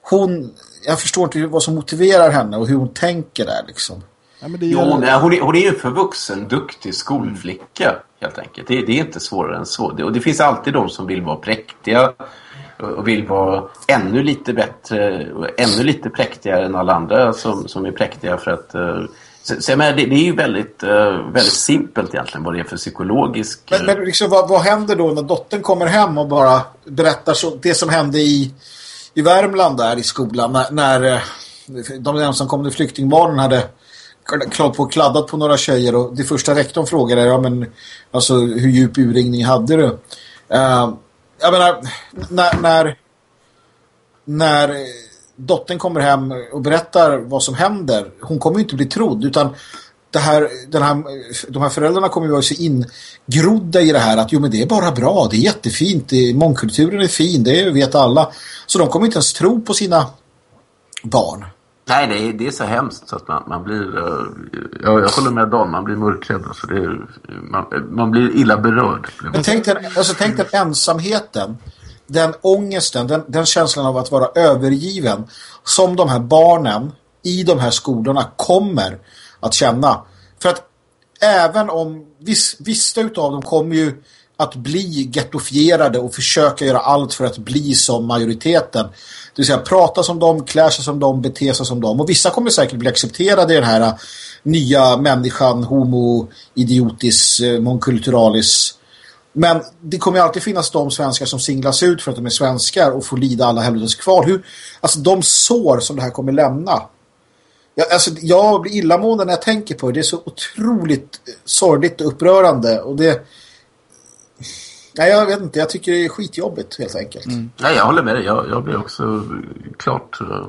hon... Jag förstår inte vad som motiverar henne och hur hon tänker där liksom. Ja, men det Jo, gäller- nej, hon, är, hon är ju en förvuxen, duktig skolflicka helt enkelt. Det, det är inte svårare än så. Det, och det finns alltid de som vill vara präktiga och vill vara ännu lite bättre och ännu lite präktigare än alla andra som, som är präktiga för att... eh, så, så jag menar, det, det är ju väldigt, eh, väldigt simpelt egentligen vad det är för psykologisk... Men, men liksom, vad, vad händer då när dottern kommer hem och bara berättar så, det som hände i, i Värmland där i skolan när, när eh, de ensamkommande flyktingbarnen hade klart på kladdat på några tjejer och det första rektorn frågade ja men alltså hur djup urringning hade du? Uh, jag menar när, när när dottern kommer hem och berättar vad som händer, hon kommer ju inte bli trodd utan det här, den här, de här föräldrarna kommer ju vara så ingrodda i det här att jo men det är bara bra, det är jättefint, det är, mångkulturen är fin, det vet alla. Så de kommer inte ens tro på sina barn. Nej, det är, det är så hemskt så att man, man blir... eh, ja, jag håller med Dan, man blir mörkrädd. Alltså det är, man, man blir illa berörd. Men tänk den, alltså tänk den ensamheten, den ångesten, den, den känslan av att vara övergiven som de här barnen i de här skolorna kommer att känna. För att även om viss, vissa utav dem kommer ju att bli gettofierade och försöka göra allt för att bli som majoriteten. Det vill säga prata som dem, klä sig som dem, bete sig som dem. Och vissa kommer säkert bli accepterade i den här äh, nya människan, homo, idiotis, äh, mångkulturalis. Men det kommer alltid finnas de svenskar som singlas ut för att de är svenskar och får lida alla helvetes kvar. Hur, alltså de sår som det här kommer lämna. Jag, alltså, jag blir illamående när jag tänker på det. Det är så otroligt eh, sorgligt och upprörande. Och det... Nej, jag vet inte. Jag tycker det är skitjobbigt helt enkelt. Nej, jag håller med dig. Jag, jag blir också klart... eh,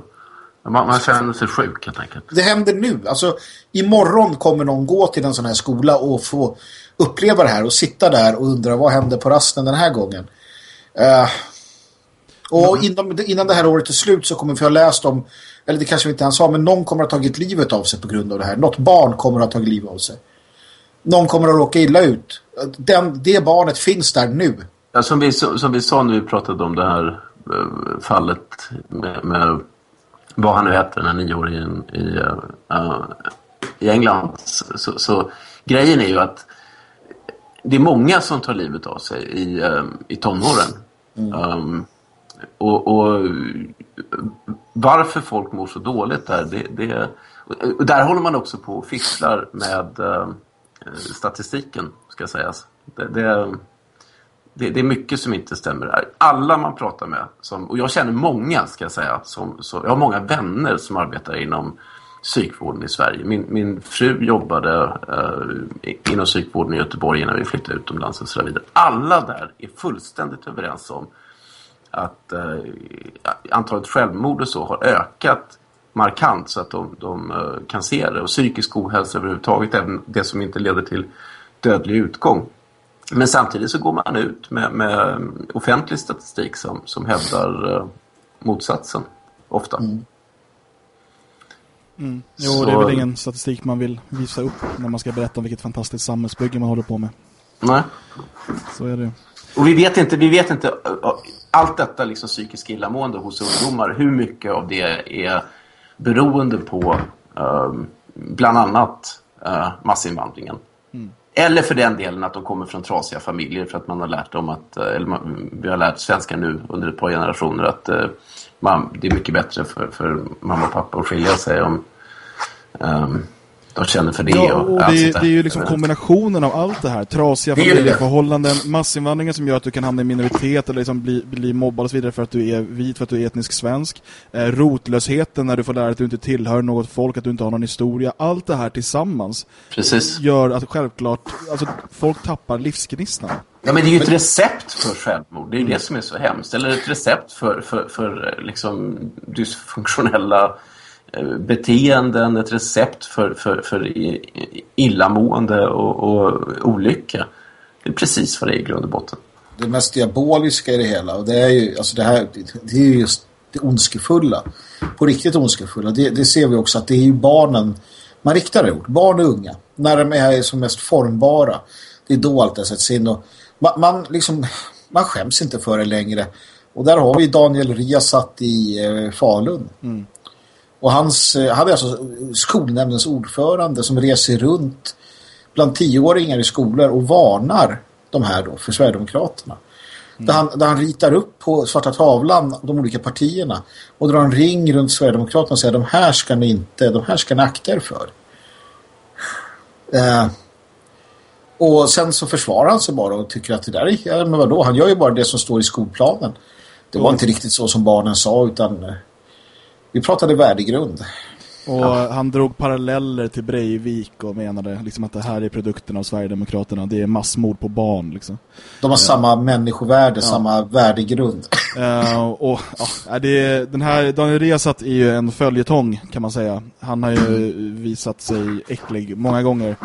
Man, man känner sig sjuk helt enkelt. Det händer nu. Alltså, imorgon kommer någon gå till en sån här skola och få uppleva det här och sitta där och undra vad händer på rasten den här gången. Eh, och innan, innan det här året är slut så kommer vi ha läst om, eller det kanske vi inte ens har, men någon kommer att ha tagit livet av sig på grund av det här. Något barn kommer att ha tagit livet av sig. någon kommer att råka illa ut. Den, det barnet finns där nu. Ja, som, vi, som vi sa när vi pratade om det här uh, fallet med, med vad han nu heter, den här nioåringen i, uh, i England. Så, så, grejen är ju att det är många som tar livet av sig i, um, i tonåren. Mm. Um, och, och, varför folk mår så dåligt där, det, det, och där håller man också på och fixlar med eh, eh, statistiken, ska sägas. Det, det, det, det, är mycket som inte stämmer. Alla man pratar med, som, och jag känner många ska jag säga, som, så, jag har många vänner som arbetar inom psykvården i Sverige. Min, min fru jobbade eh, inom psykvården i Göteborg innan vi flyttade utomlands och så vidare. Alla där är fullständigt överens om att eh, antalet självmord och så har ökat markant så att de, de uh, kan se det. Och psykisk ohälsa överhuvudtaget, även det som inte leder till dödlig utgång. Men samtidigt så går man ut med, med offentlig statistik som, som hävdar uh, motsatsen, ofta. Mm. Mm. Jo, så... det är väl ingen statistik man vill visa upp när man ska berätta om vilket fantastiskt samhällsbygge man håller på med. Nej. Så är det. Och vi vet inte, vi vet inte allt detta liksom psykisk illamående hos ungdomar, hur mycket av det är beroende på um, bland annat uh, massinvandringen. Mm. Eller för den delen att de kommer från trasiga familjer för att man har lärt dem att, eh, eller man, vi har lärt svenskar nu under ett par generationer att uh, man, det är mycket bättre för, för mamma och pappa att skilja sig om um, de känner för det. Ja, och, och det, det, är ju liksom kombinationen av allt det här. Trasiga familjeförhållanden, massinvandringen som gör att du kan hamna i minoritet eller liksom bli, bli mobbad och så vidare för att du är vit, för att du är etnisk svensk. Eh, rotlösheten när du får lära dig att du inte tillhör något folk, att du inte har någon historia. Allt det här tillsammans Precis. gör att självklart alltså, folk tappar livsgnistan. Ja, men det är ju ett recept för självmord. Det är ju mm. det som är så hemskt. Eller ett recept för, för, för liksom dysfunktionella beteenden, ett recept för, för, för illamående och, och olycka. Det är precis vad det är i grund och botten. Det mest diaboliska i det hela, och det är ju, alltså det här, det är just det ondskefulla. På riktigt ondskefulla. Det, det ser vi också att det är ju barnen man riktar det åt. Barn och unga. När de är som mest formbara. Det är då allt det sätts in. Och man, man, liksom, man skäms inte för det längre. Och där har vi Daniel Riasat i eh, Falun. Mm. Och hans, eh, han är alltså skolnämndens ordförande som reser runt bland tioåringar i skolor och varnar de här då för Sverigedemokraterna. Mm. Där, han, där han ritar upp på svarta tavlan de olika partierna och drar en ring runt Sverigedemokraterna och säger de här ska ni inte, de här ska ni akta er för. Eh, och sen så försvarar han sig bara och tycker att det där är, ja, men vadå, han gör ju bara det som står i skolplanen. Det var mm. inte riktigt så som barnen sa utan eh, vi pratade värdegrund. Och ja. han drog paralleller till Breivik och menade liksom att det här är produkten av Sverigedemokraterna. Det är massmord på barn. Liksom. De har uh, samma människovärde, ja. samma värdegrund. Uh, och ja, det, den här Daniel Riasat är ju en följetong kan man säga. Han har ju visat sig äcklig många gånger.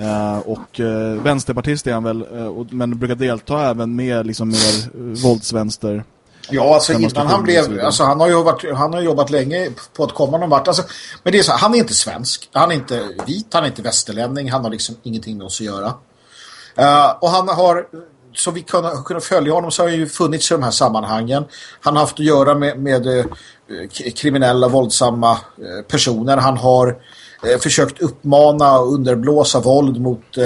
Uh, och uh, vänsterpartist är han väl, uh, men brukar delta även med liksom mer våldsvänster Ja, alltså innan han blev, alltså han har ju varit, han har jobbat länge på att komma någon vart. Alltså, men det är så här, han är inte svensk, han är inte vit, han är inte västerlänning, han har liksom ingenting med oss att göra. Uh, och han har, så vi kunnat, kunnat följa honom så har han ju funnits i de här sammanhangen. Han har haft att göra med, med uh, kriminella, våldsamma uh, personer. Han har försökt uppmana och underblåsa våld mot,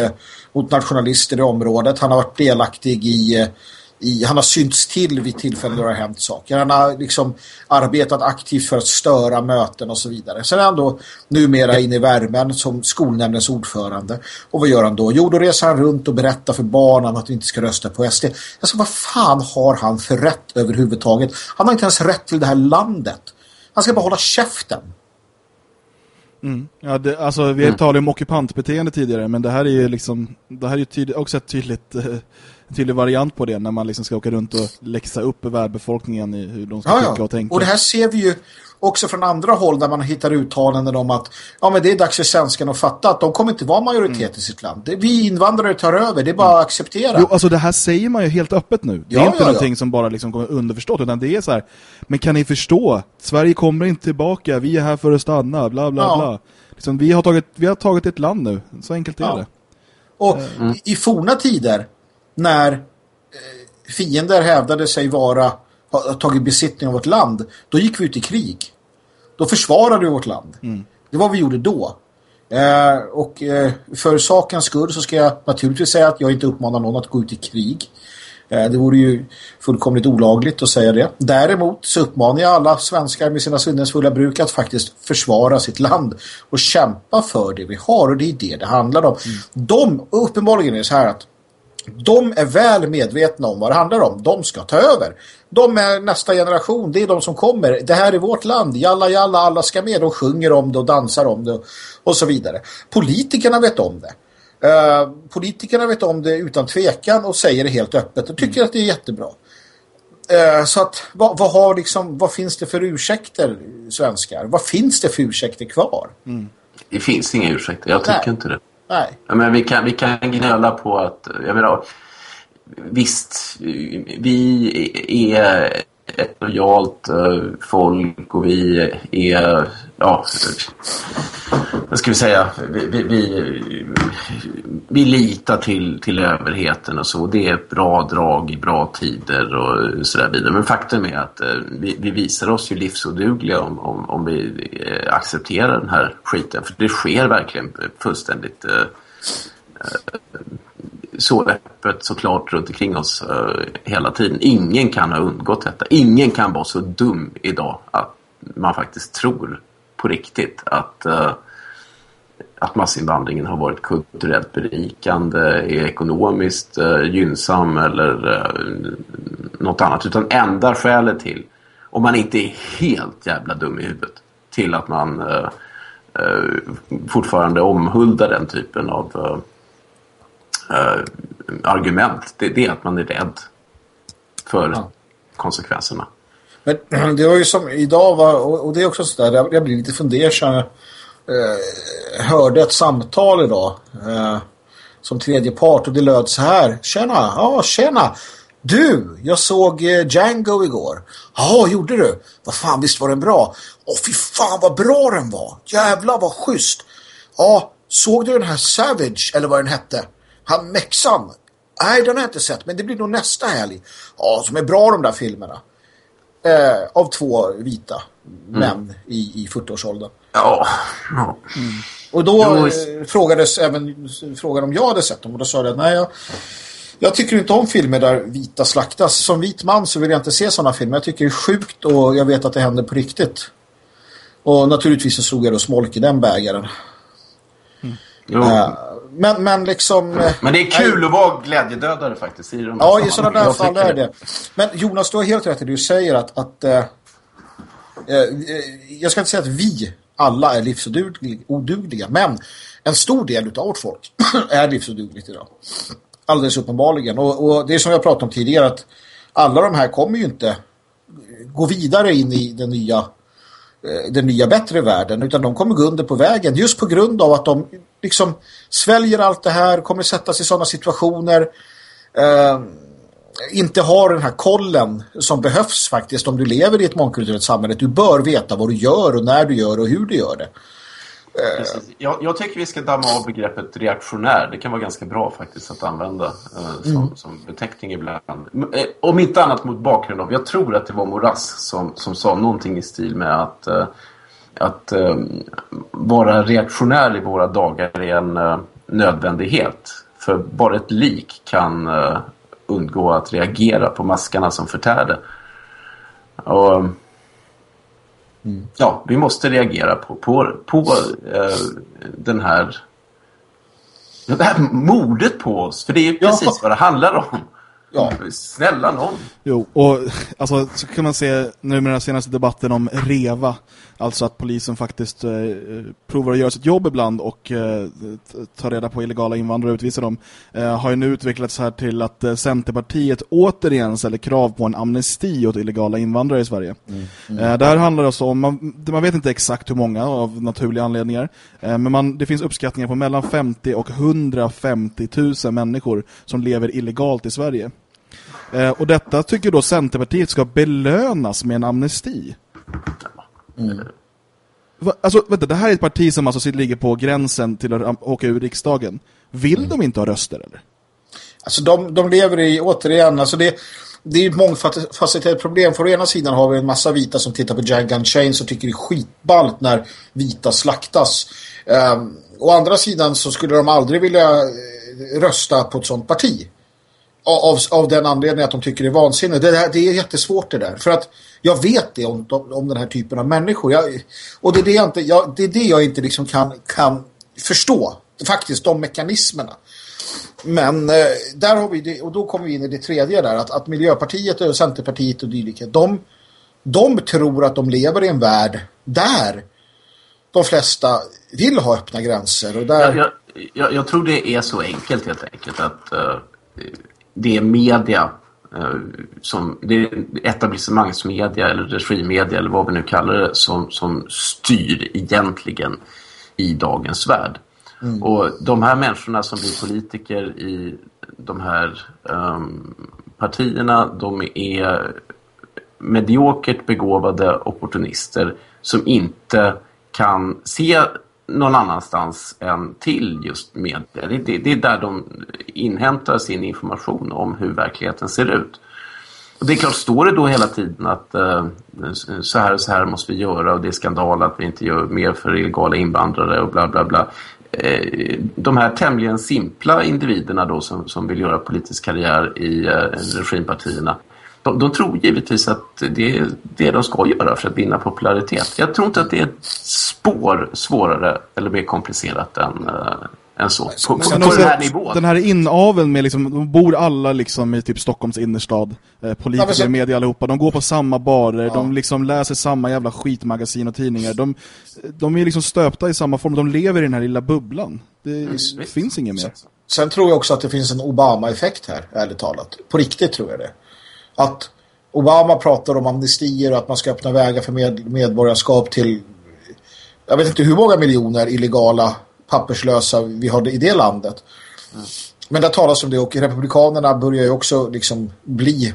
mot nationalister i området. Han har varit delaktig i i, han har synts till vid tillfällen då det har hänt saker. Han har liksom arbetat aktivt för att störa möten och så vidare. Sen är han då numera inne i värmen som skolnämndens ordförande. Och vad gör han då? Jo, då reser han runt och berättar för barnen att de inte ska rösta på SD. Alltså, vad fan har han för rätt överhuvudtaget? Han har inte ens rätt till det här landet. Han ska bara hålla käften. Mm. Ja, det, alltså, vi mm. talade om ockupantbeteende tidigare, men det här är ju liksom, det här är ju tydlig, också ett tydligt eh, tydlig variant på det när man liksom ska åka runt och läxa upp världbefolkningen i hur de ska ja, tycka och tänka. Och det här ser vi ju också från andra håll där man hittar uttalanden om att ja, men det är dags för svenskarna att fatta att de kommer inte vara majoritet mm. i sitt land. Det, vi invandrare tar över, det är bara mm. att acceptera. Jo, alltså det här säger man ju helt öppet nu. Det är inte ja, någonting som bara liksom kommer underförstått utan det är så här, men kan ni förstå? Sverige kommer inte tillbaka, vi är här för att stanna, bla bla bla. Liksom, vi, har tagit, vi har tagit ett land nu, så enkelt är det. Och i, i forna tider när eh, fiender hävdade sig vara ha, tagit besittning av vårt land, då gick vi ut i krig. Då försvarade vi vårt land. Det var vad vi gjorde då. Eh, och eh, för sakens skull så ska jag naturligtvis säga att jag inte uppmanar någon att gå ut i krig. Eh, det vore ju fullkomligt olagligt att säga det. Däremot så uppmanar jag alla svenskar med sina sinnens fulla bruk att faktiskt försvara sitt land och kämpa för det vi har och det är det det handlar om. De, uppenbarligen är det så här att de är väl medvetna om vad det handlar om. De ska ta över. De är nästa generation. Det är de som kommer. Det här är vårt land. Jalla, jalla, alla ska med. De sjunger om det och dansar om det och så vidare. Politikerna vet om det. Uh, politikerna vet om det utan tvekan och säger det helt öppet och tycker att det är jättebra. Uh, så att vad, vad, har liksom, vad finns det för ursäkter svenskar? Vad finns det för ursäkter kvar? Det finns inga ursäkter, jag tycker Nej. inte det. Nej. Ja, men vi kan, vi kan gnälla på att, jag menar, visst, vi är ett lojalt eh, folk och vi är, ja, vad ska vi säga, vi, vi, vi, vi litar till, till överheten och så. Det är ett bra drag i bra tider och sådär vidare. Men faktum är att eh, vi, vi visar oss ju livsodugliga om, om, om vi eh, accepterar den här skiten. För det sker verkligen fullständigt eh, eh så öppet såklart runt omkring oss eh, hela tiden. Ingen kan ha undgått detta. Ingen kan vara så dum idag att man faktiskt tror på riktigt att, eh, att massinvandringen har varit kulturellt berikande, är ekonomiskt eh, gynnsam eller eh, något annat. Utan enda skälet till, om man inte är helt jävla dum i huvudet, till att man eh, eh, fortfarande omhuldar den typen av eh, eh, argument. Det, det är att man är rädd för Ja. konsekvenserna. Men det var ju som idag var, och det är också sådär, jag, blir lite fundersam. Jag eh, hörde ett samtal idag eh, som tredje part och det löd så här. Tjena, ja tjena. Du, jag såg eh, Django igår. Ja, gjorde du? Vad fan, visst var den bra? Åh, fy fan vad bra den var. Jävlar vad schysst. Ja, såg du den här Savage, eller vad den hette? Han Mexan. Nej, den har jag inte sett, men det blir nog nästa helg. Ja, som är bra de där filmerna eh, av två vita män i, i 40-årsåldern. Ja, ja. Och då eh, frågades även frågan om jag hade sett dem och då sa jag att nej, jag, jag tycker inte om filmer där vita slaktas. Som vit man så vill jag inte se sådana filmer. Jag tycker det är sjukt och jag vet att det händer på riktigt. Och naturligtvis så slog jag då smolk i den bägaren. Jo. Eh, men, men liksom... eh, Men det är kul att vara glädjedödare faktiskt. I Ja, i sådana där fall är det. Men Jonas, du har helt rätt i det du säger att, att eh, jag ska inte säga att vi alla är livsodugliga, men en stor del av vårt folk är livsodugligt idag. Alldeles uppenbarligen. Och, och det är som jag pratade om tidigare att alla de här kommer ju inte gå vidare in i den nya Eh, den nya bättre världen utan de kommer gå under på vägen just på grund av att de liksom sväljer allt det här, kommer sätta sig i sådana situationer eh, inte har den här kollen som behövs faktiskt om du lever i ett mångkulturellt samhälle. Du bör veta vad du gör och när du gör och hur du gör det. Precis. Jag, jag tycker vi ska damma av begreppet reaktionär. Det kan vara ganska bra faktiskt att använda eh, som, som beteckning ibland. Eh, om inte annat mot bakgrund av, jag tror att det var Moras som, som sa någonting i stil med att, eh, att eh, vara reaktionär i våra dagar är en eh, nödvändighet. För bara ett lik kan eh, undgå att reagera på maskarna som förtär det. Och, Ja, vi måste reagera på, på, på eh, den här det här mordet på oss. För det är ju Ja. precis vad det handlar om. Ja. Snälla någon. Jo, och alltså så kan man se nu med den senaste debatten om REVA, alltså att polisen faktiskt eh, provar att göra sitt jobb ibland och eh, t- ta reda på illegala invandrare och utvisa dem, eh, har ju nu utvecklats här till att eh, Centerpartiet återigen ställer krav på en amnesti åt illegala invandrare i Sverige. Eh, det här handlar alltså om, man, man vet inte exakt hur många av naturliga anledningar, eh, men man, det finns uppskattningar på mellan 50 och 150 000 människor som lever illegalt i Sverige. Eh, och detta tycker då Centerpartiet ska belönas med en amnesti. Va, alltså, vänta, det här är ett parti som alltså sitter- ligger på gränsen till att åka ur riksdagen. Vill de inte ha röster eller? Alltså de, de lever i, återigen, alltså det, det är ett mångfacetterat problem. För å ena sidan har vi en massa vita som tittar på Django Chains och tycker det är skitballt när vita slaktas. Um, å andra sidan så skulle de aldrig vilja eh, rösta på ett sånt parti. Av, av den anledningen att de tycker det är vansinne. Det, det är jättesvårt det där. För att jag vet det om, om den här typen av människor. Jag, och det är det jag inte, jag, det är det jag inte liksom kan, kan förstå. Faktiskt, de mekanismerna. Men eh, där har vi det, och då kommer vi in i det tredje där, att, att Miljöpartiet och Centerpartiet och dylika, de, de tror att de lever i en värld där de flesta vill ha öppna gränser. Och där... jag, jag, jag tror det är så enkelt helt enkelt att uh, det är media som det är etablissemangsmedia eller regimedia eller vad vi nu kallar det som, som styr egentligen i dagens värld. Mm. Och de här människorna som blir politiker i de här um, partierna, de är mediokert begåvade opportunister som inte kan se någon annanstans än till just media. Det, det, det, är där de inhämtar sin information om hur verkligheten ser ut. Och det är klart, står det då hela tiden att eh, så här och så här måste vi göra och det är skandal att vi inte gör mer för illegala invandrare och bla bla bla. Eh, de här tämligen simpla individerna då som, som vill göra politisk karriär i eh, regimpartierna de, de tror givetvis att det är det de ska göra för att vinna popularitet. Jag tror inte att det är ett spår svårare eller mer komplicerat än, äh, än så. På, på, på den här nivån. Den här inaveln med liksom, de bor alla liksom i typ Stockholms innerstad. Eh, politiker, ja, så... media allihopa. De går på samma barer. Ja. De liksom läser samma jävla skitmagasin och tidningar. De, de är liksom stöpta i samma form. De lever i den här lilla bubblan. Det mm, finns inget mer. Sen tror jag också att det finns en Obama-effekt här, ärligt talat. På riktigt tror jag det. Att Obama pratar om amnestier och att man ska öppna vägar för med, medborgarskap till jag vet inte hur många miljoner illegala papperslösa vi har i det landet. Mm. Men det talas om det och republikanerna börjar ju också liksom bli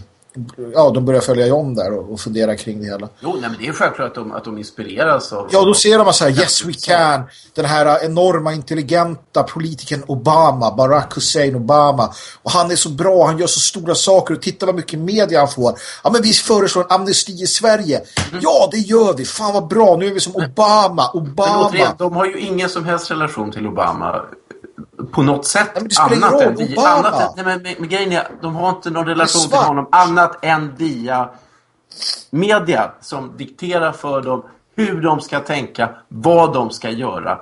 ja, de börjar följa om där och, och fundera kring det hela. Jo, nej, men det är självklart att de, att de inspireras av... Ja, då ser de så här, yes we can. Den här enorma, intelligenta politikern Obama, Barack Hussein Obama. Och han är så bra, han gör så stora saker och titta vad mycket media han får. Ja, men vi föreslår en amnesti i Sverige. Mm. Ja, det gör vi. Fan vad bra, nu är vi som Obama. Obama. Men, de har ju ingen som helst relation till Obama på något sätt nej, annat än via, annat, nej, men, men, grejen är, de har inte någon relation till honom annat än via media som dikterar för dem hur de ska tänka, vad de ska göra.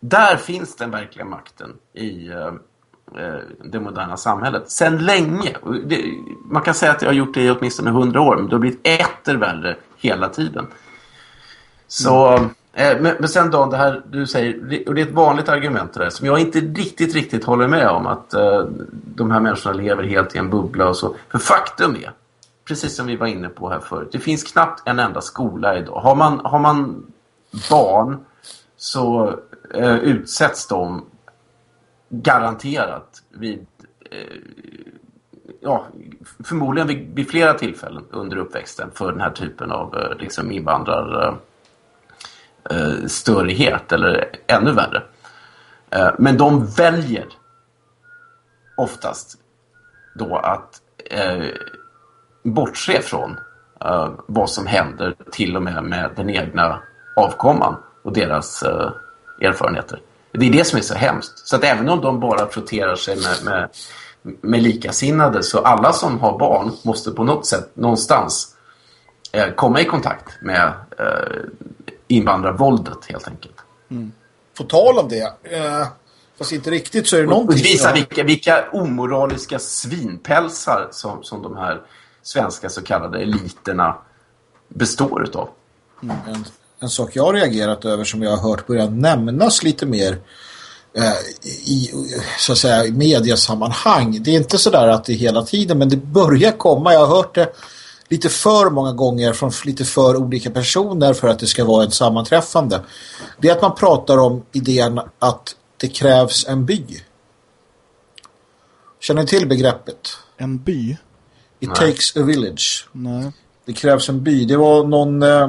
Där finns den verkliga makten i uh, det moderna samhället. Sen länge. Det, man kan säga att jag har gjort det i åtminstone hundra år, men det har blivit etter värre hela tiden. Så... Mm. Eh, men, men sen Dan, det här du säger, och det är ett vanligt argument det där, som jag inte riktigt, riktigt håller med om att uh, de här människorna lever helt i en bubbla och så. För faktum är, precis som vi var inne på här förut, det finns knappt en enda skola idag. Har man, har man barn så uh, utsätts de garanterat vid uh, ja, förmodligen vid, vid, flera tillfällen under uppväxten för den här typen av liksom invandrar eh, störighet eller ännu värre. Eh, men de väljer oftast då att eh, bortse från eh, vad som händer till och med med den egna avkomman och deras eh, erfarenheter. Det är det som är så hemskt. Så att även om de bara frotterar sig med, med, med likasinnade så alla som har barn måste på något sätt någonstans eh, komma i kontakt med eh, invandrarvåldet helt enkelt. Mm. På tal om det, eh, fast inte riktigt så är det och, någonting... Och visa vilka, vilka omoraliska svinpälsar som, som de här svenska så kallade eliterna består utav. Mm. En, en sak jag har reagerat över som jag har hört börja nämnas lite mer eh, i så att säga mediasammanhang. Det är inte så där att det hela tiden men det börjar komma. Jag har hört det lite för många gånger från lite för olika personer för att det ska vara ett sammanträffande. Det är att man pratar om idén att det krävs en by. Känner ni till begreppet? En by? It Nej. takes a village. Nej. Det krävs en by. Det var någon eh,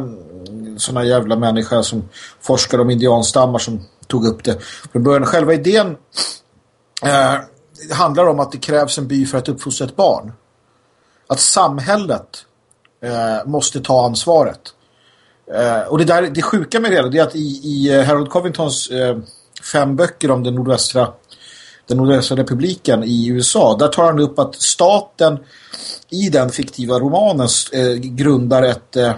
sån här jävla människa som forskar om indianstammar som tog upp det. Från början själva idén eh, handlar om att det krävs en by för att uppfostra ett barn. Att samhället eh, måste ta ansvaret. Eh, och det, där, det sjuka med det är att i, i eh, Harold Covingtons eh, fem böcker om den nordvästra, den nordvästra republiken i USA, där tar han upp att staten i den fiktiva romanen eh, grundar ett eh,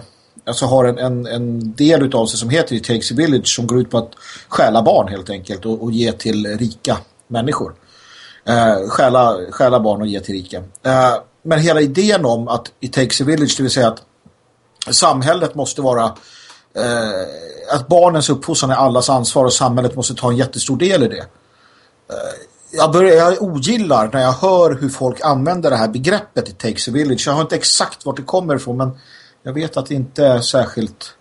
alltså har en, en, en del utav sig som heter It Takes a Village som går ut på att stjäla barn helt enkelt och, och ge till rika människor. Eh, stjäla, stjäla barn och ge till rika. Eh, men hela idén om att It Takes a Village, det vill säga att samhället måste vara eh, att barnens uppfostran är allas ansvar och samhället måste ta en jättestor del i det. Eh, jag, börjar, jag ogillar när jag hör hur folk använder det här begreppet It Takes a Village. Jag har inte exakt vart det kommer ifrån men jag vet att det inte är särskilt...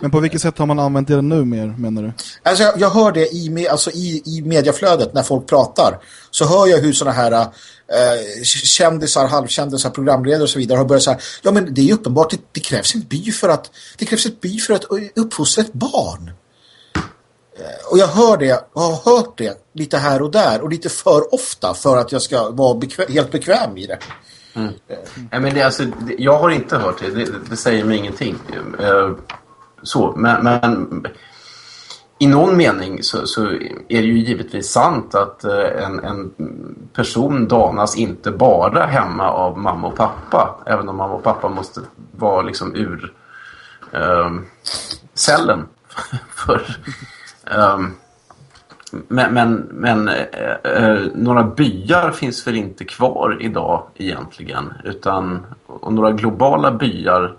Men på vilket sätt har man använt det nu mer, menar du? Alltså jag, jag hör det i, alltså i, i mediaflödet när folk pratar. Så hör jag hur sådana här eh, kändisar, halvkändisar, programledare och så vidare har börjat säga ja men det är uppenbart det, det krävs en by för att det krävs ett by för att uppfostra ett barn. Eh, och jag hör det och har hört det lite här och där och lite för ofta för att jag ska vara bekväm, helt bekväm i det. Mm. Mm. men det, alltså, det, jag har inte hört det. det. det. säger mig ingenting. Uh, så, men, men, i någon mening så, så, är det ju givetvis sant att eh, en, en, person danas inte bara hemma av mamma och pappa. Även om mamma och pappa måste vara liksom ur eh, cellen för eh, men, men, men eh, eh, några byar finns väl inte kvar idag egentligen. Utan, och några globala byar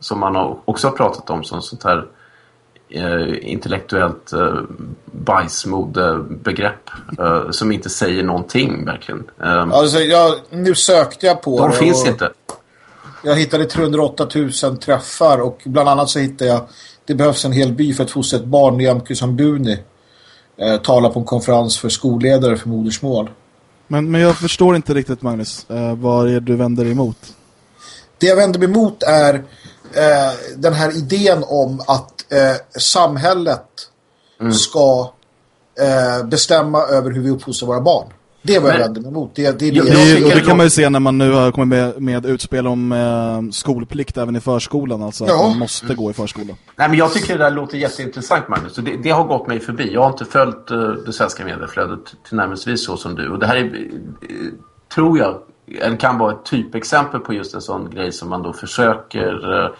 som man också har pratat om som sånt här eh, intellektuellt eh, bajsmodebegrepp eh, som inte säger någonting verkligen. Eh, alltså, jag, nu sökte jag på De det finns inte. Jag hittade 308 000 träffar och bland annat så hittade jag det behövs en hel by för att fostra ett barn i Amkusambuni eh, tala på en konferens för skolledare för modersmål. Men, men jag förstår inte riktigt, Magnus, eh, vad är du vänder dig emot? Det jag vänder mig emot är eh, den här idén om att eh, samhället mm. ska eh, bestämma över hur vi uppfostrar våra barn. Det vad jag vänder mig emot. Det, det, det, det, och det kan man ju se när man nu har kommit med, med utspel om eh, skolplikt även i förskolan. Alltså ja. att man måste gå i förskolan. Nej, men jag tycker det där låter jätteintressant, Magnus. Det, det har gått mig förbi. Jag har inte följt uh, det svenska medieflödet tillnärmelsevis så som du. Och det här är, uh, tror jag, eller kan vara ett typexempel på just en sån grej som man då försöker uh,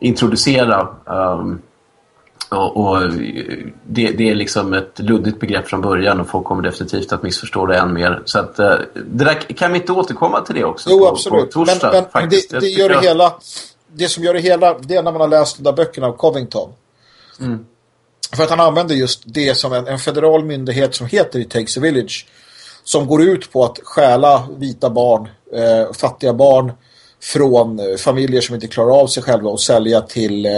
introducera um, och, och det, det, är liksom ett luddigt begrepp från början och folk kommer definitivt att missförstå det än mer. Så att, eh, där, kan vi inte återkomma till det också? Jo, på, absolut. På torsdag, men, men det, det gör det hela... Det som gör det hela, det är när man har läst de där böckerna av Covington. Mm. För att han använder just det som en, en federal myndighet som heter It Takes a Village. Som går ut på att stjäla vita barn, eh, fattiga barn från eh, familjer som inte klarar av sig själva och sälja till eh,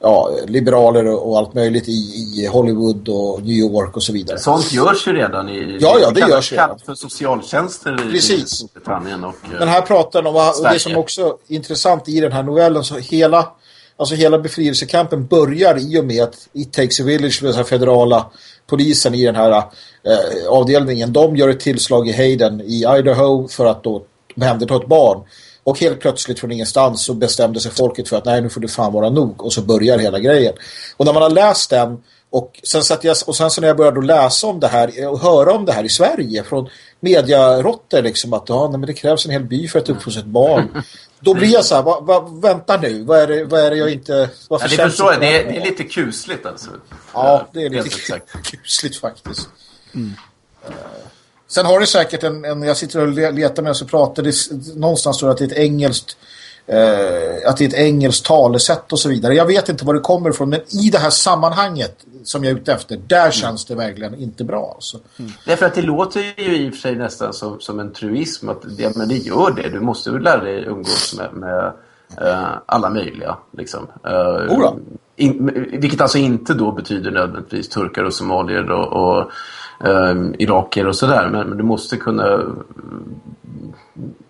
ja, liberaler och allt möjligt i, i, Hollywood och New York och så vidare. Sånt görs ju redan i ja, ja, det görs redan. för socialtjänster Precis. i Storbritannien och Den här pratar om, och det som också är intressant i den här novellen så hela alltså hela befrielsekampen börjar i och med att It Takes a Village, den federala polisen i den här eh, avdelningen, de gör ett tillslag i Hayden i Idaho för att då omhänderta ett barn. Och helt plötsligt från ingenstans så bestämde sig folket för att nej nu får det fan vara nog. Och så börjar hela grejen. Och när man har läst den och sen, satt jag, och sen så när jag började läsa om det här och höra om det här i Sverige från mediarotter liksom att ja, nej, men det krävs en hel by för att uppfostra ett barn. Då blir jag så här, va, va, vänta nu, vad är, det, vad är det jag inte... Varför ja, det, förstår jag, det, är, det är lite kusligt alltså. Ja, det är lite kusligt faktiskt. Mm. Sen har det säkert en, en jag sitter och letar med så pratar det någonstans står att det är ett engelskt eh, att det är ett engelskt talesätt och så vidare. Jag vet inte var det kommer ifrån men i det här sammanhanget som jag är ute efter, där mm. känns det verkligen inte bra. Alltså. Mm. Därför att det låter ju i och för sig nästan som, som en truism att det, men det gör det. Du måste ju lära dig umgås med, med uh, alla möjliga. Liksom. Uh, in, vilket alltså inte då betyder nödvändigtvis turkar och somalier och, och eh, iraker och sådär. Men, men, du måste kunna eh,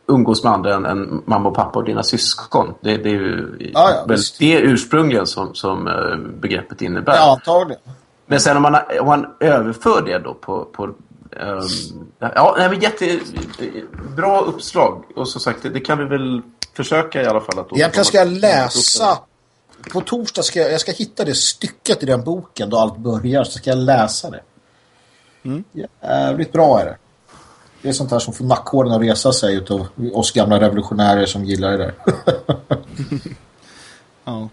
umgås med andra än, än mamma och pappa och dina syskon. Det, det är ju ah, ja, väl det ursprungligen som, som eh, begreppet innebär. Ja, antagligen. Men sen om man, om man överför det då på, på ehm, ja, nej, men jätte, bra uppslag. Och som sagt, det, det kan vi väl försöka i alla fall. Att Egentligen ska jag läsa... På torsdag ska jag, jag ska hitta det stycket i den boken då allt börjar. Så ska jag läsa det. Mm. Jävligt bra är det. Det är sånt här som får nackhåren att resa sig utav oss gamla revolutionärer som gillar det där. Ja.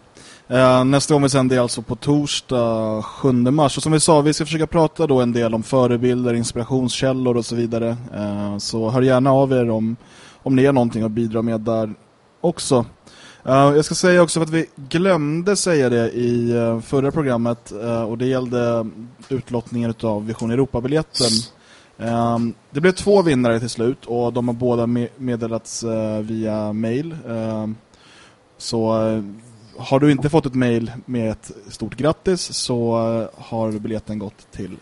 Eh, nästa gång vi sänder är alltså på torsdag 7 mars. Och som vi sa, vi ska försöka prata då en del om förebilder, inspirationskällor och så vidare. Eh, så hör gärna av er om, om ni har någonting att bidra med där också. Uh, jag ska säga också att vi glömde säga det i förra programmet och det gällde utlottningen av Vision Europa-biljetten. Um, det blev två vinnare till slut och de har båda me meddelats eh, via mail. Um, så eh, har du inte fått ett mail med ett stort grattis så eh, har biljetten gått till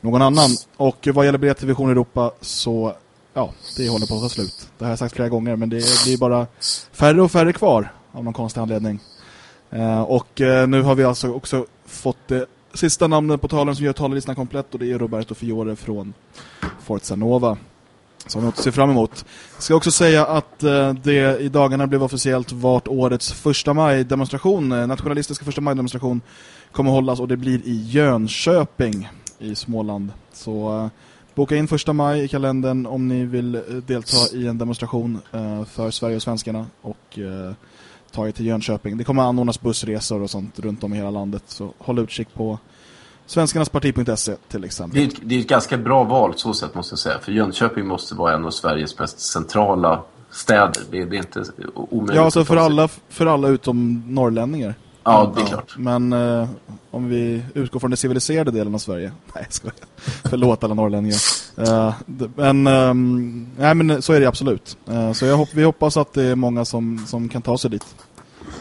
någon annan. Och vad gäller biljett till Vision Europa så ja, det håller på att ta slut. Det har jag sagt flera gånger, men det blir bara färre och färre kvar av någon konstig anledning. Ehm, och nu har vi alltså också fått det sista namnet på talaren som gör talarlistan komplett och det är Roberto Fiore från Forza Nova. Som vi något fram emot. Jag ska också säga att eh, det i dagarna blev officiellt vart årets första maj-demonstration, eh, nationalistiska första maj-demonstration kommer hållas och det blir i Jönköping i Småland. Så eh, Boka in första maj i kalendern om ni vill delta i en demonstration för Sverige och svenskarna och ta er till Jönköping. Det kommer anordnas bussresor och sånt runt om i hela landet så håll utkik på svenskarnasparti.se till exempel. Det är, ett, det är ett ganska bra val så sätt måste jag säga. För Jönköping måste vara en av Sveriges mest centrala städer. Det, det är inte omöjligt. Ja, alltså för alla, för alla utom norrlänningar. Ja, det är klart. Men eh, om vi utgår från den civiliserade delen av Sverige. Nej, jag skojar. Förlåt alla norrlänningar. Uh, men, um, nej, men så är det absolut. Uh, så jag hopp, vi hoppas att det är många som, som kan ta sig dit.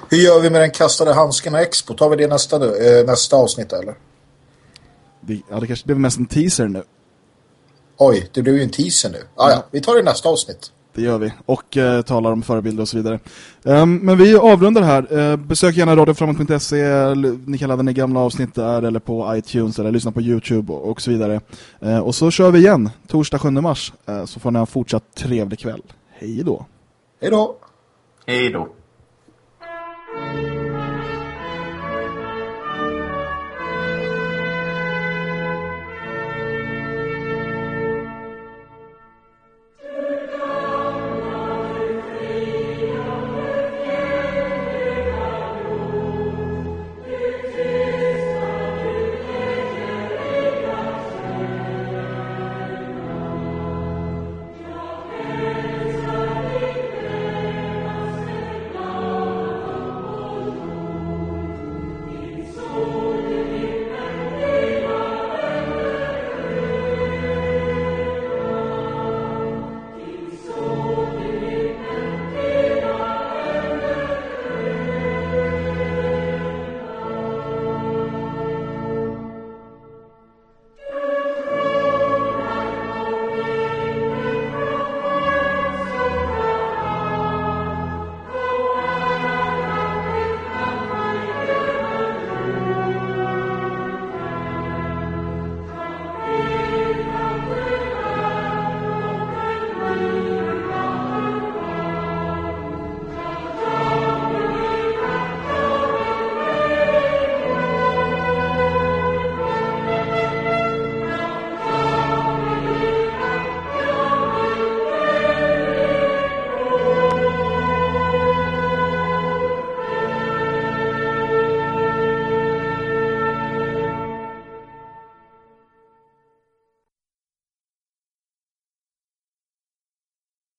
Hur gör vi med den kastade handskarna Expo? Tar vi det nästa, uh, nästa avsnitt eller? Det, ja, det kanske blev mest en teaser nu. Oj, det blev ju en teaser nu. Ah, ja, vi tar det nästa avsnitt. Det gör vi. Och eh, talar om förebilder och så vidare. Um, men vi avrundar här. Uh, besök gärna radioframåt.se. Ni kan ladda ner gamla avsnitt där eller på iTunes eller lyssna på Youtube och, och så vidare. Uh, och så kör vi igen torsdag 7 mars. Uh, så får ni ha en fortsatt trevlig kväll. Hej då. Hej då. Hej då.